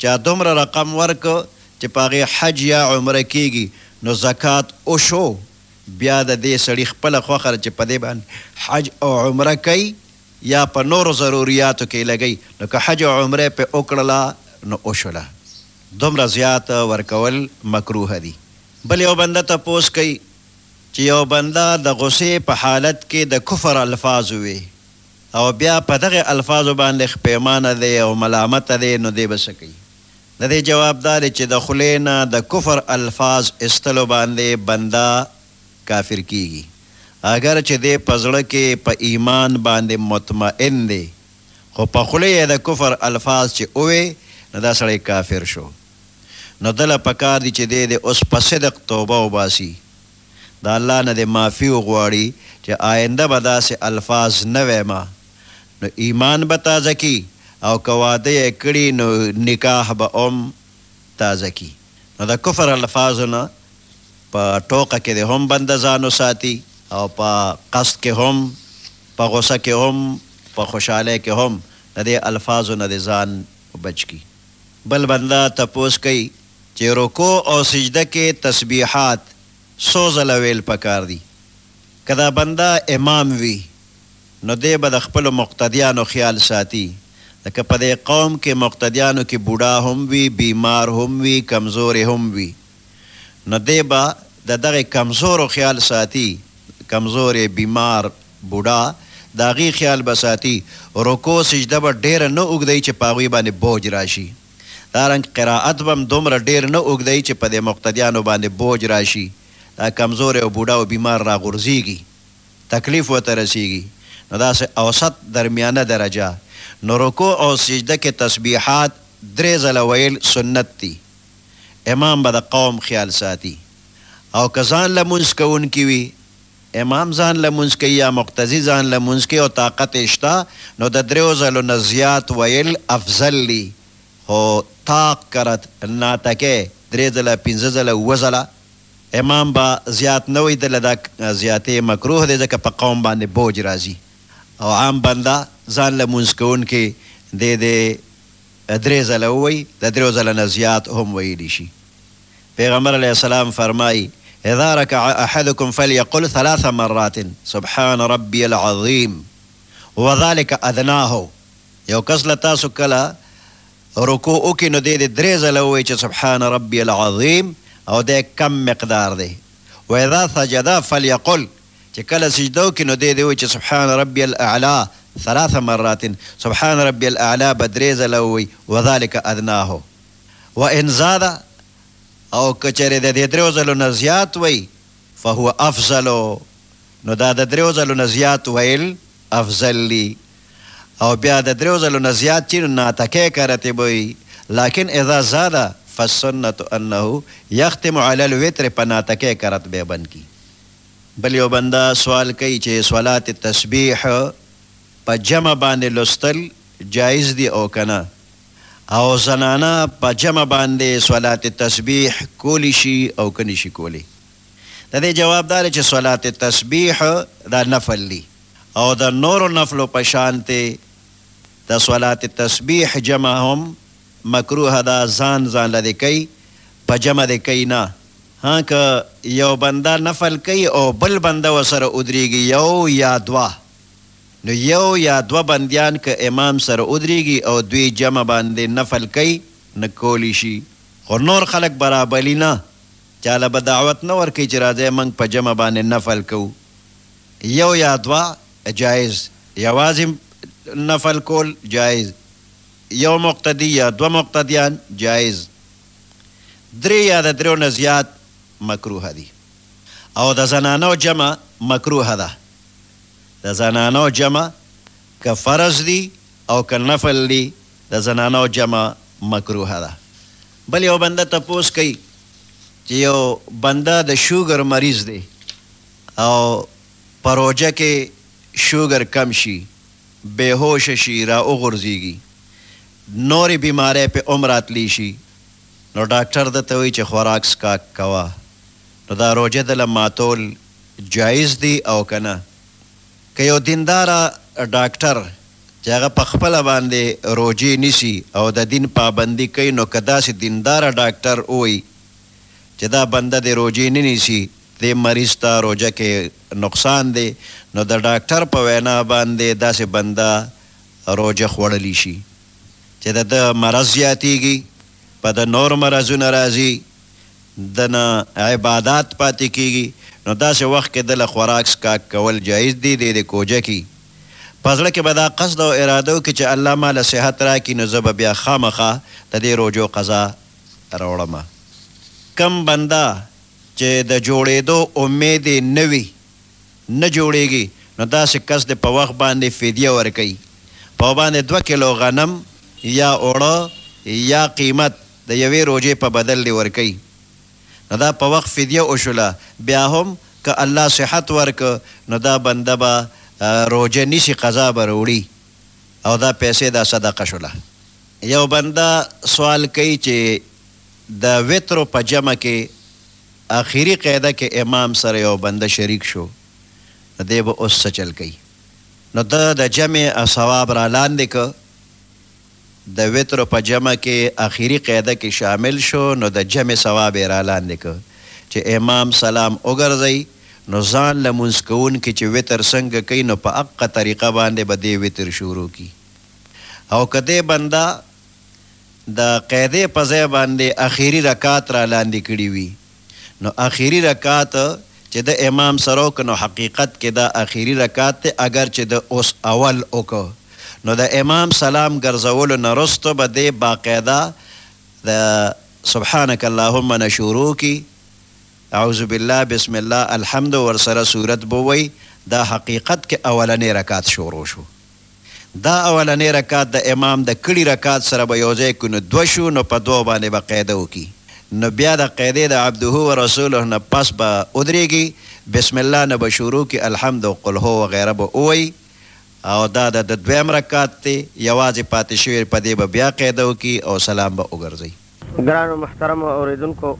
چا دومره رقم ورکړ چې په هغې حج یا عمره کیږي نو زکات وشو. بیا د دې سړي خپله خوښه ده چې په دې باندې حج او عمره کوي یا په نورو ضروریاتو کې لګوي، نو که حج او عمره یې پرې وکړله نو وشوله، دومره زیات ورکول مکروه دي. بل یو بنده تپوس کوي چې یو بنده د غوسې په حالت کې د کفر الفاظ ووې او بیا په دغه الفاظو باندې ښپېمانه دی او ملامت دی نو دی به څه کوي؟ د دې جواب دا دی چې د خولې نه د کفر الفاظ ایستلو باندې بنده کافر کیږي اګر چې دی په زړه کې په ایمان باندې مطمئن دی خو په خولې یې د کفر الفاظ چې ووې نو دا سړی کافر شو نو ده له پکار دي چې دی دې اوس په صدق توبه وباسي د الله نه دې معافي وغواړي چې آینده به داسې الفاظ نه وایم. نو ایمان به تازه کی او که واده یې کړي نو نکاح به هم تازه کی نو د کفر الفاظو نه په ټوقه کې دې هم بنده ځان وساتي او په قصد کې هم په غصه کې هم په خوشحالۍ کې هم د دې الفاظو نه دې ځان بچ کړي بل بنده تپوس کوي چې رکوع او سجده کې تسبیحات څو ځله ویل پکار دي که دا بنده امام وي نو دی به د خپلو مقتدیانو خیال ساتي، ځکه په دې قوم کې مقتدیانو کې بوډا هم وي، بیمار هم وي، کمزوري هم وي، نو دی به د دغه کمزورو خیال ساتي، کمزوری، بیمار، بوډا، د هغوی خیال به ساتي، رکوع سجده به ډېره نه اوږدوي چې په هغوی باندې بوج راشي، دا رنګ قرائت به هم دومره ډېر نه اوږدوي چې په دې مقتدیانو باندې بوج راشي، دا کمزوری او بوډا او بیمار راغورځېږي. تکلیف ورته رسیږي نو داسې اوسط درمیانه درجه نو رکوع او سجده کې تسبیحات درې ځله ویل سنت دي امام به د قوم خیال ساتي او که ځان لمونځ کوونکي وي امام ځان لمونځ کوي یا مقتدي ځان لمونځ کوي او طاقت یې شته نو د دریو ځلو نه زیات ویل افضل دي خو طاق کرت ناتکه درې ځله پنځه ځله اووه ځله امام به زیات نه وی دله دا زیاتی مکروه دی ځکه په قوم باندی بوج راځی او عام بنده ځان لمونځ کونکی دی دی دری ځله ووایی د دریو ځله نه زیات هم ویلی شی پیغمبر علیه السلام فرمایی اذا رکع احدکم فلیقل ثلاث مرات سبحان ربی العظیم وذلک ادناه یو کس له تاسو کله رکوع وکړي نو دی دې درې ځله ووایي چې سبحان ربی العظیم او دی کم مقدار دی واذا سجد فلیقل چې کله سجده وکړي نو دی دې ووایي چې سبحان ربی الاعلی ثلاث مرات سبحان ربی الاعلی به درې ځله ووایي وذلک ادناه وان زاد او که چېرې د دې درېو ځلو نه زیات وایي فهو افضل نو دا د درېو ځلو نه زیات ویل افضل دي. او بیا د دریو ځلو نه زیات چی نو ناتکه کرتی به وی لکن اذا زاد فالسنة انه یختم علی الوتر په ناتکه کرت به بند کی. بل یو بنده سوال کوي چې صلات تسبیح په جمع باندې لوستل جایز دي او که نه؟ او زنانه په جمع باندې صلات تسبیح کولی شي او که نشي کولی؟ د دې جواب دا دی چې صلات تسبیح دا نفل دي. او د نورو نفلو په شانتې د صلات تسبیح جمع هم مکروه ده ځان ځان له دې کوي په جمع دې کوي نه ها که یو بنده نفل کوي او بل بنده ورسره ودریږي یو یا دوه نو یو یا دوه بندیان که امام سره ودریږي او دوی جمع باندې نفل کوي نو کولی شي خو نور خلک به رابلي نه چاله به دعوت نه ورکوي چې راځئ موږ په جمع باندې نفل کوو. يو يا دوه جائز يوازې نفل کول جائز يو مقتدي يا دوه مقتديان جائز درې يا د دريو نه زيات مکروه دي او د زنانو جمع مکروه ده د زنانو جمع که فرض دي او که نفل دي د زنانو جمع مکروه ده بل یو بنده تپوس کوي چې یو بنده د شوګر مریض دی او په روژه کې شوګر کم شي، بې هوشه شي، را وغورځېږي، نورې بیمارۍ پرې هم راتلی شي، نو ډاکټر ده ته وایي چې خوراک څښاک کوه، نو دا روژه ده له ماتول جایز دي او که نه؟ که یو دینداره ډاکټر چې هغه په خپله باندې روژې نیسي او د دین پابندي کوي، نو که داسې دینداره ډاکټر ووایي چې دا بنده دې روژې نه نیسي، دې مريض ته روژه کې نقصان دی نو د ډاکټر په وينا باندې داسې بنده روژه خوړلی شي چې د ده مرض زياتيږي په ده نور مرضونه راځي ده نه عبادات پاتې کيږي نو داسې وخت کې ده له خوراک څکاک کول جائز دي دې دې کوژه کړي په زړه کې به دا قصد او اراده وکړي چې الله ما له صحت راکړي نو زه به بيا خامخا د دې روژو قضا راوړم کوم بنده چې د جوړېدو امېد یې نه وي، نه جوړېږي، نو داسې کس دې په وخت باندې فدیه ورکوي، په هغه باندې دوه کیلو غنم یا اوړه یا قیمت د یوې روژې په بدل دې ورکوي، نو دا په وخت فدیه وشوله، بیا هم که الله صحت ورکړ نو دا بنده به روژه نیسي، قضا به راوړي او دا پیسې دا صدقه شوله. یو بنده سوال کوي چې. د وترو په جمع کې اخري قاعده کې امام سره یو بنده شریک شو نو دی به اوس څه چل کوي؟ نو ده د جمع ثواب را لاندې کړ، د وترو په جمع کې اخري قاعده کې شامل شو نو د جمع ثواب یې را لاندې کړ، چې امام سلام وګرځوي نو ځان لمونځ کوونکی چې وتر څنګه کوي نو په اقه طریقه باندې به دی وتر شروع کړي او که دی بنده د قاعدې په ځای باندې اخیري رکعت را لاندې کړي وي نو اخیري رکعت چې ده امام سره وکړ نو حقیقت کې دا اخیري رکعت دی اګر چې ده اوس اول وکړ نو د امام سلام ګرځولو نه وروسته به دی باقاعده د سبحانک اللهم نه شروع کړي اعوذ بالله بسم الله الحمد ورسره سورت به ووایي دا حقیقت کې اولنی رکعت شروع شو. دا اولنې رکعت د امام د کړي رکعت سره به یوځای کړو نو دوه شو نو په دوو باندې به قاعده وکړي نو بیا د قاعدې د عبده و رسوله نه پس به ودریږي بسم الله نه به شروع کړي الحمد او قل هو وغیره به ووایي او دا د ده دویم رکعت دی یوازې پاتې شوی په دې به بیا قاعده وکړي او سلام به وګرځوي. ګرانو محترمو اوریدونکو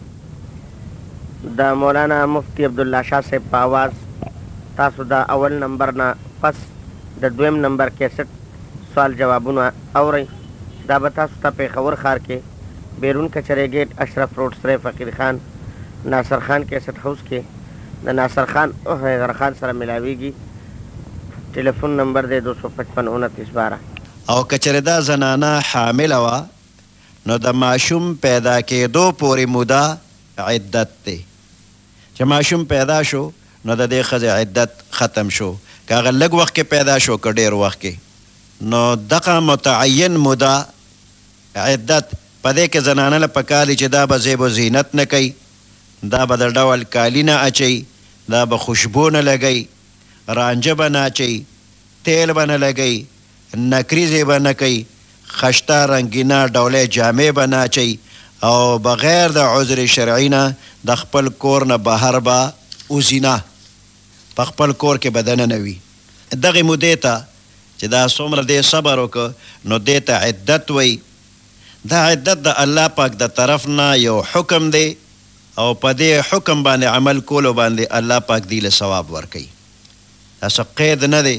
د مولانا مفتی عبدالله شاه صاحب په اواز تاسو د اول نمبر نه پس د دویم نمبر کیسټ سوال جوابونه اورئ دا به تاسو ته پیښور ښار کې بیرون کچرې ګیټ اشرف روډ سرې فقیر خان ناصر خان کیسټ هاوس کې د ناصر خان او حیدر خان سره ملاویږي ټیلیفون نمبر دی دوه سوه پچپن انتیس باره. او که چېرې دا زنانه حامله وه نو د ماشوم پیدا کیدو پورې موده عدت دی چې ماشوم پیدا شو نو د دې ښځې عدت ختم شو که هغه لږ وخت کې پیدا شو که ډیر وخت کې نو دغه متعین موده عدت په دې کې زنانه له پکار دي چې دا به زیب و زینت نه کوي دا به د ډول کالي نه اچوي دا به خوشبو نه لګوي رانجه به نه اچوي تیل به نه لګوي نکریزې به نه کوي، خشته، رنګینه، ډولۍ جامې به نه اچوي او بغیر د عذر شرعي نه د خپل کور نه بهر به وځي نه، په خپل کور کې به دننه وي. دغې مودې ته چې دا څومره دې صبر وکړ نو دې ته عدت وایي. دا عدت د الله پاک د طرف نه یو حکم دی او په دې حکم باندې عمل کولو باندې الله پاک دی له ثواب ورکوي. دا څه قید نه دی.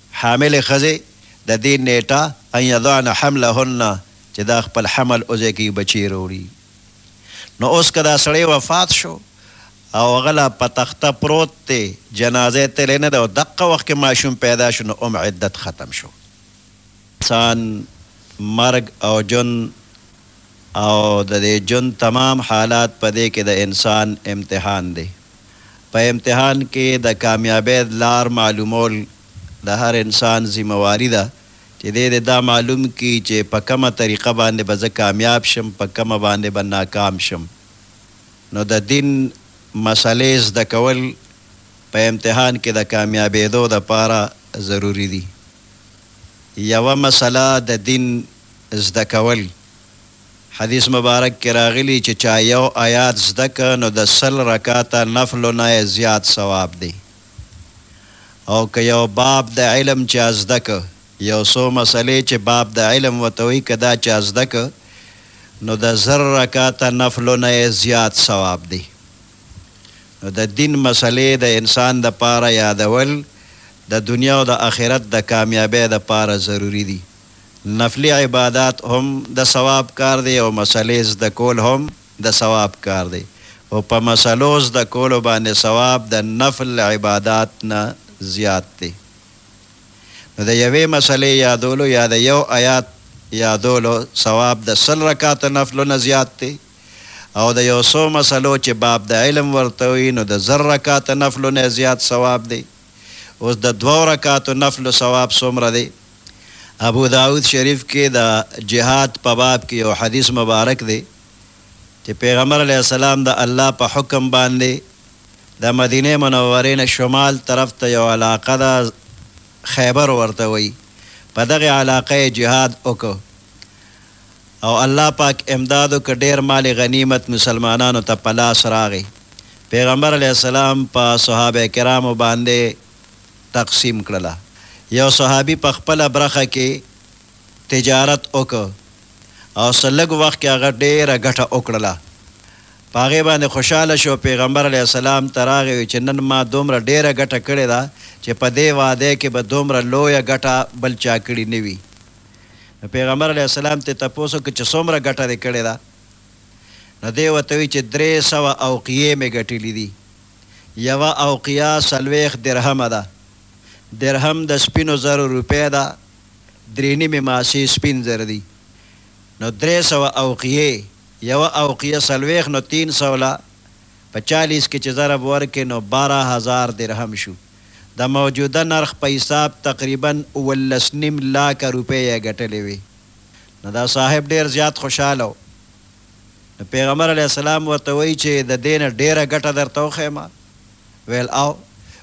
حاملې ښځې د دې نېټه، ان یضعن حملهن، چې دا خپل حمل اوځای کوي بچې راوړي. نو اوس که دا سړی وفات شو او هغه لا په تخته پروت دی، جنازه یې تللې نه ده او دقه وخت کې ماشوم پیدا شو نو هم عدت ختم شو. انسان مرګ او ژوند او د دې ژوند تمام حالات په دې کې د انسان امتحان دی. په امتحان کې د کامیابۍ لار معلومول د هر انسان ذمه واري ده چې دی دې دا معلوم کړي چې په کومه طریقه باندې به زه کامیاب شم په کومه باندې به ناکام شم نو د دین مسئلې زده کول په امتحان کې د کامیابېدو لپاره ضروري دي. یوه مسله د دین زده کول، حدیث مبارک کې راغلي چې چا یو آیات زده کړ نو د سل رکعته نفلو نه یې زیات ثواب دی او که یو باب د علم چا زده کړ، یو څو مسلې چې باب د علم ورته وایي که دا چا زده کړ نو د زر رکعته نفلو نه یې زیات ثواب دی. نو د دين مسئلې د انسان د پاره يادول د دنيا او د آخرت د کاميابۍ د پاره ضروري دي. نفلي عبادات هم د ثواب کار دی او مسئلې زده کول هم د ثواب کار دی خو په مسئلو زده کولو باندې ثواب د نفل عبادات نه زيات دی. نو د يوې مسئلې يادولو يا د يو آيات يادولو ثواب د سل رکعاتو نفلو نه زيات دی. او د یو څو مسلو چې باب د علم ورته وي نو د زر رکعته نفلو نه زیات ثواب دی اوس د دوو رکعتو نفلو ثواب څومره دی ابوداود شریف کې د جهاد په باب کې یو حدیث مبارک دی چې پیغمبر علیه السلام د الله په حکم باندې د مدینه منورې نه شمال طرف ته یو علاقه ده خیبر ورته وایي په دغه علاقه یې جهاد وکړ او الله پاک امداد وکړ ډیر مال غنیمت مسلمانانو ته په لاس راغی پیغمبر علیه السلام په صحابه کرامو باندی تقسیم کړل یو صحابی په خپله برخه کی تجارت وکړ او څه لږ وخت کی هغه ډیره ګټه وکړله په هغی باندی خوشحاله شو پیغمبر علیه السلام ته راغی وی چه نن ما دومره ډیره ګټه کړی ده چه په دی وادی کی به دومره لویه ګټه بل چا کړی نه وی. نو پيغمبر عليه السلام ترې تپوس وکړ چې څومره ګټه دې کړې ده؟ نو دی ورته وي چې درې سوه اوقيې مې ګټلي دي، يوه اوقيه څلوېښت درهمه ده، درهم د سپينو زرو روپۍ ده، درې نيمې ماسې سپين زر دي، نو درې سوه اوقيې، يوه اوقيه څلوېښت نو تين سو له پچاليس کې چې ضرب ورکړې نو باره هزار درهم شو. د موجوده نرخ په حساب تقریباً اوولس نیم لاکه روپۍ یې ګټلې وې. نو دا صاحب ډېر زیات خوشاله و. نو پیغمبر علیه السلام ورته وایي چې د دې نه ډېره ګټه درته وښیم؟ ویل، او،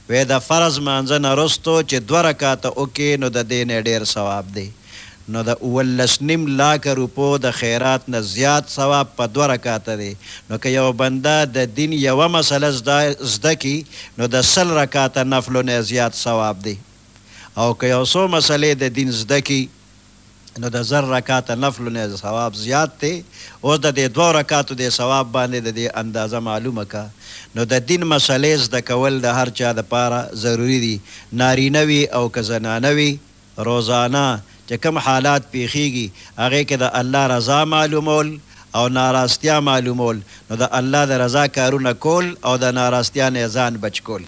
وایي د فرض لمانځه نه وروسته چې دوه رکعته وکړې نو د دې نه ډېر ثواب دی. نو د اوولس نیم لاکه روپو د خیرات نه زیات ثواب په دوه رکعته دی، نو که یو بنده د دین یوه مسئله زده کړي نو د سل رکعته نفلو نه زیات ثواب دی او که یو څو مسئلې د دین زده کړي نو د زر رکعته نفلو نه ثواب زیات دی، اوس د دې دوو رکعتو دې ثواب باندې د دې اندازه معلومه کړه، نو د دین مسئلې زده کول د هر چا لپاره ضروري دي، نارینه وي او که زنانه وي. روزانه چې کوم حالات پېښېږي هغې کې د الله رضا معلومول او ناراستیا معلومول نو د الله د رضا کارونه کول او د ناراستیا نه ځان بچ کول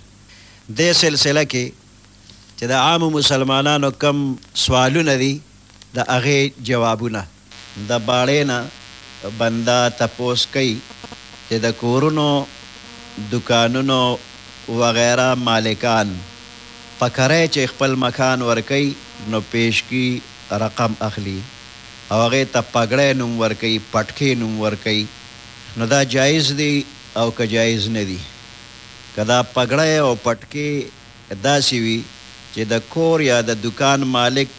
دې سلسله کې چې د عامو مسلمانانو کوم سوالونه دي د هغې جوابونه. د باړې نه بنده تپوس کوي چې د کورونو، دوکانونو وغیره مالکان په کرۍ چې خپل مکان ورکوي نو پیشکي رقم اخلي او هغې ته پګړی نوم ورکوي، پټکې نوم ورکوي، نو دا جایز دي او که جایز نه دي؟ که دا پګړی او پټکې که داسې وي چې د کور یا د دوکان مالک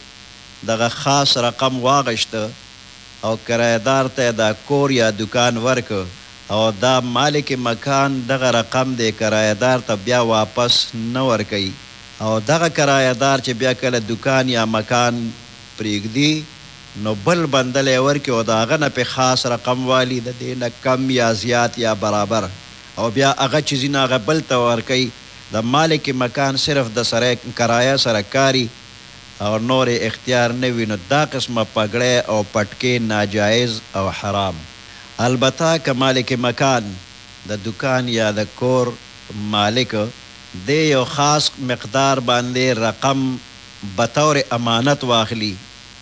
دغه خاص رقم واغشت او کرایه دار ته یې دا کور یا دوکان ورکړ او دا مالک مکان دغه رقم دې کرایه دار ته بیا واپس نه ورکوي او دغه کرایه دار چې بیا کله دوکان یا مکان پریږدي نو بل بنده له ورکړي او د هغه نه پرې خاص رقم والي د دې نه کم یا زیات یا برابر او بیا هغه چې ځي نو هغه بل ته ورکوي. د مالک مکان صرف د سرای کرايه سره کاري او نور يې اختيار نه وي نو دا قسمه پګړی او پټکې ناجايز او حرام البته که مالک مکان د دوکان يا د کور مالک دی يو خاص مقدار باندې رقم بطور امانت واخلي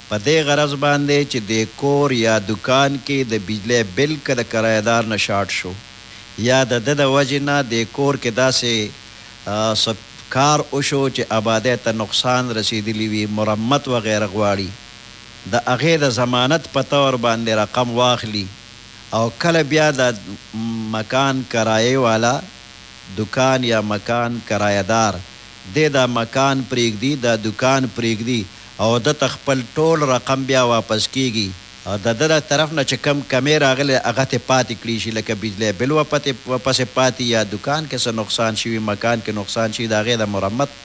په دې غرض باندې چې دې کور يا دوکان کې د بجلۍ بل که د کرايه دار نه شارټ شو یا د ده د وجې نه دې کور کې داسې څه کار وشو چې ابادۍ ته نقصان رسېدلي وي، مرمت وغیره غواړي، د هغې د ضمانت په طور باندې رقم واخلي او کله بیا د مکان کرایې والا، دوکان یا مکان کرایه دار، دې دا مکان پرېږدي، دا دوکان پرېږدي او ده ته خپل ټول رقم بیا واپس کېږي. او د ده له طرف نه چې کوم کمی راغلی هغه ترې پاتې کړی شي لکه بجلی بل ورپسې پاتې یا دوکان کې څه نقصان شوي مکان کې نقصان شوي د هغې د مرمت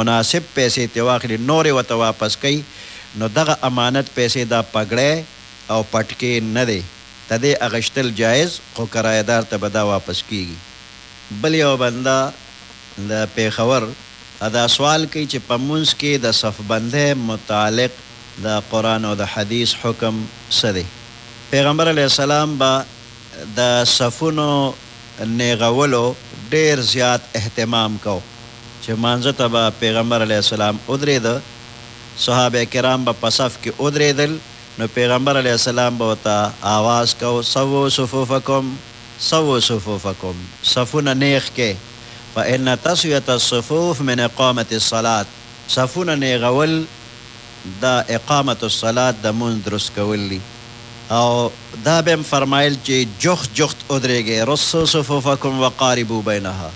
مناسب پیسې ترې واخلي نورې ورته واپس کړي نو دغه امانت پیسې دا پګړی او پټکی نه دی د دې اخیستل جایز خو کرایه دار ته به دا واپس کیږي. بل یو بنده له پیښور دا سوال کوي چې په مونځ کې د صفبندۍ متعلق. د قرآن او د حدیث حکم څه دی؟ پیغمبر علیه السلام به د صفونو نیغولو ډیر زیات اهتمام کاو، چې مانځه ته به پیغمبر علیه السلام ودریده، صحابه کرام به په صف کې ودریدل، نو پیغمبر علیه السلام به ورته آواز کاو، سوو صفوفکم، سوو صفوفکم، صفونه نیغ کړئ، فإن تسویة الصفوف من اقامة الصلاة، صفونه نېغول دا اقامة الصلاة د مونځ درست کول دي او دا به هم فرمايل چې جوخت جوخت ودرېږئ رصوا صفوفکم وقاربوا بينها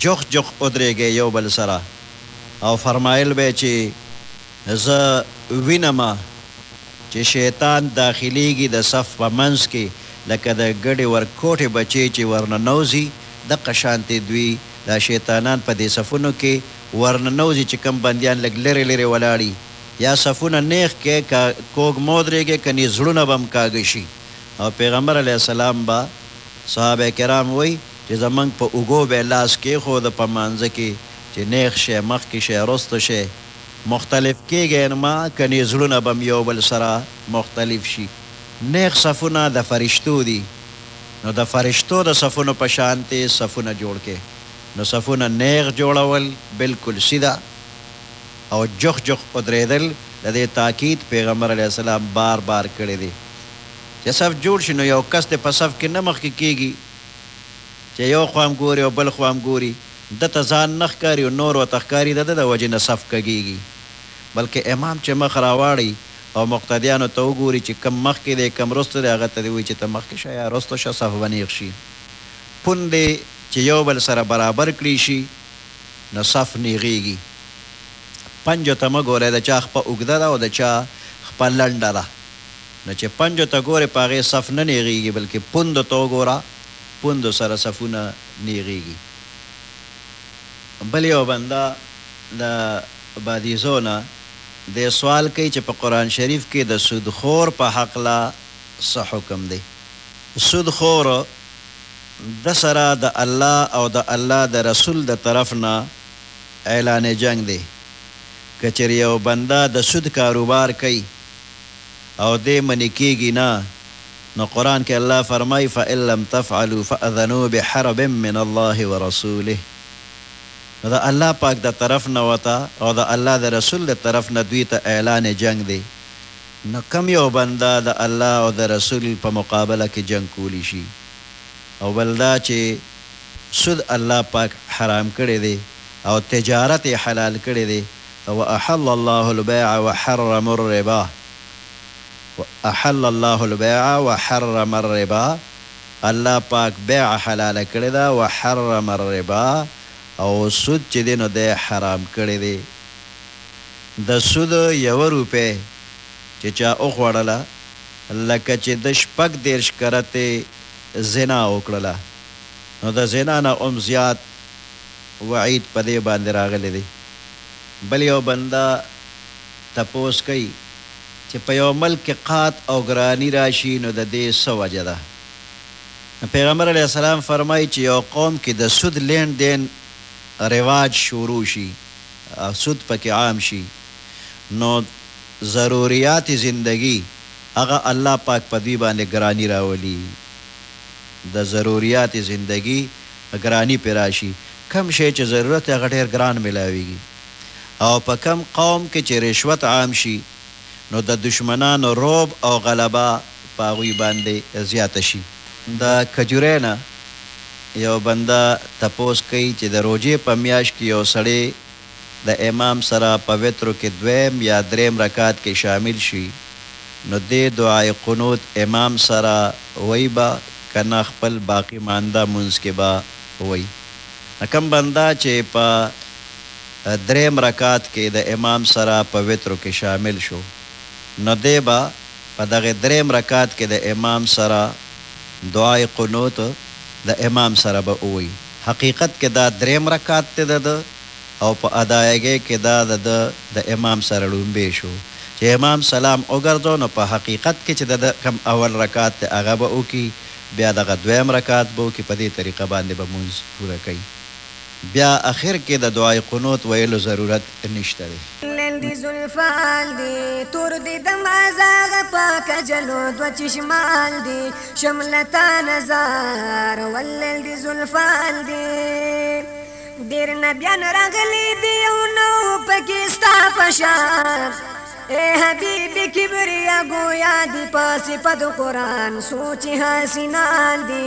جوخت جوخت ودرېږئ يو بل سره او فرمايل به يې چې زه وينم چې شيطان داخلېږي د صف په منځ کې لکه د ګډې ورکوټې بچې چې ورننوځي دقه شانتې دوی دا شيطانان په دې صفونو کې ورننوځي چې کوم بندیان لږ لرې لرې ولاړي یا صفونه نیغ کړئ که کوږ مه ودریږئ کني زړونه به هم کاږه شي او پیغمبر علیه السلام به صحابه کرام وایي چې زمونږ په اوږو به یې لاس کیښود په مانځه کې چې نیغ شئ مخکې شئ وروسته شئ مختلف کیږئ مه کني زړونه به هم یو بل سره مختلف شي نیغ صفونه د فرشتو دي نو د فرشتو د صفونو په شانتې صفونه جوړ کړئ نو صفونه نېغ جوړول بلکل سیده او جوخت جوخت ودرېدل، د دې تاکید پیغمبر علیه السلام بار بار کړی دی چې صف جوړ شي نو یو کس دې په صف کې نه مخکې کېږي چې یو خوا هم ګوري او بل خوا هم ګوري ده ته ځان نه ښکاري او نورو ته ښکاري د ده د وجې نه صف کږېږي بلکې امام چې مخ راواړوي او مقتدیانو ته وګوري چې کوم مخکې دی کوم وروسته دی هغه ته دې ووایي چې ته مخکې شه یا وروسته شه صف به نېغ شي پوندې چې یو بل سره برابر کړې شي نو صف نیغیږي. پنجو ته مه ګورئ د چا خپه اوږده ده او د چا خپه لنډه ده نو چې پنجو ته ګورې په هغې صف نه نیغیږي بلکې پوندو ته وګوره پوندو سره صفونه نیغیږي. بل یو بنده د بادیزو نه دې سوال کوي چې په قرآن شریف کې د سود خور په حقله څه حکم دی؟ سود خور دسره د الله او د الله د رسول د طرف نه اعلان جنګ دی که چېرې یو بنده د سود کاروبار کوي او دې منې کېږي نه نو قرآن کې الله فرمايي فإن لم تفعلوا فأذنوا بحرب من الله ورسوله نو د الله پاک د طرف نه ورته او د الله د رسول د طرف نه دوی ته اعلان جنګ دی. نو کوم یو بنده د الله او د رسول په مقابله کې جنګ کولی شي؟ او بل دا چې سود الله پاک حرام کړی دی او تجارت یې حلال کړی دی، واحل الله البیع وحرم الربا، واحل الله البیع وحرم الربا، الله پاک بیع حلاله کړې ده، وحرم الربا، او سود چې دی نو دی حرام کړی دی. د سود یوه روپۍ چې چا وخوړله لکه چې ده شپږ دېرش کرتې زنا وکړله، نو د زنا نه هم زیات وعید په دې باندې راغلی دی. بل یو بنده تپوس کوي چې په یو ملک کې قحط او ګراني راشي نو د دې څه وجه ده؟ نو پیغمبر علیه السلام فرمایي چې یو قوم کې د سود لین دین رواج شروع شي، او سود پکې عام شي نو ضروریات زندګي هغه الله پاک په دوی باندې ګراني راولي د ضروریات زندګي ګراني پرې راشي کوم شی چې ضرورت دی هغه ډېر ګران ملاوېږي او په کوم قوم کې چې رشوت عام شي نو د دښمنانو رعب او غلبه په هغوی باندې زیاته شي. د کجورۍ نه یو بنده تپوس کوي چې د روژې په میاشت کې یو سړی د امام سره په وترو کې دویم یا دریم رکعت کې شامل شي نو دې دعاء قنوت امام سره وایي به که نه خپل باقي مانده مونځ کې به وایي؟ نو کوم بنده چې په په درېم رکعت کې د امام سره په وترو کې شامل شو نو دی به په دغه درېم رکعت کې د امام سره دعاء قنوت د امام سره به ووایي، حقیقت کې دا درېم رکعت دی د ده او په ادایګۍ کې دا د ده د امام سره ړومبی شو چې امام سلام وګرځو نو په حقیقت کې چې د ده کوم اول رکعت دی هغه به وکړي بیا دغه دویم رکعت به وکړي په دې طریقه باندې به مونځ پوره کوي. بیا اخر کې د دعای قنوت ویلو ضرورت نشته دی. لعل دي زلفان دي تور دي د مازاغ په کجلو دو چشمان دي شملتا نظر ولل دي زلفان دي ډیر نبیان راغلي دي او نو پکستا پشان اے حبیبی کبریا گویا دی پاسی پد قرآن سوچی حسینان دی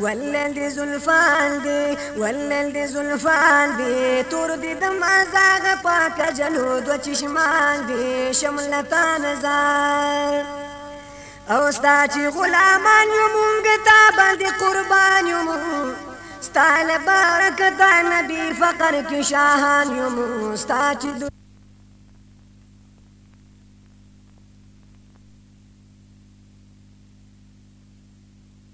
ولل دی زلفان دی ولل دی زلفان دی تور دی د مزاغ پاک جلو دو چشمان دی شملتان زار او ستا چې غلامان یو مونږ تا باندې قربان یو ستا له برکت نبی فقر کې شاهان یو ستا چې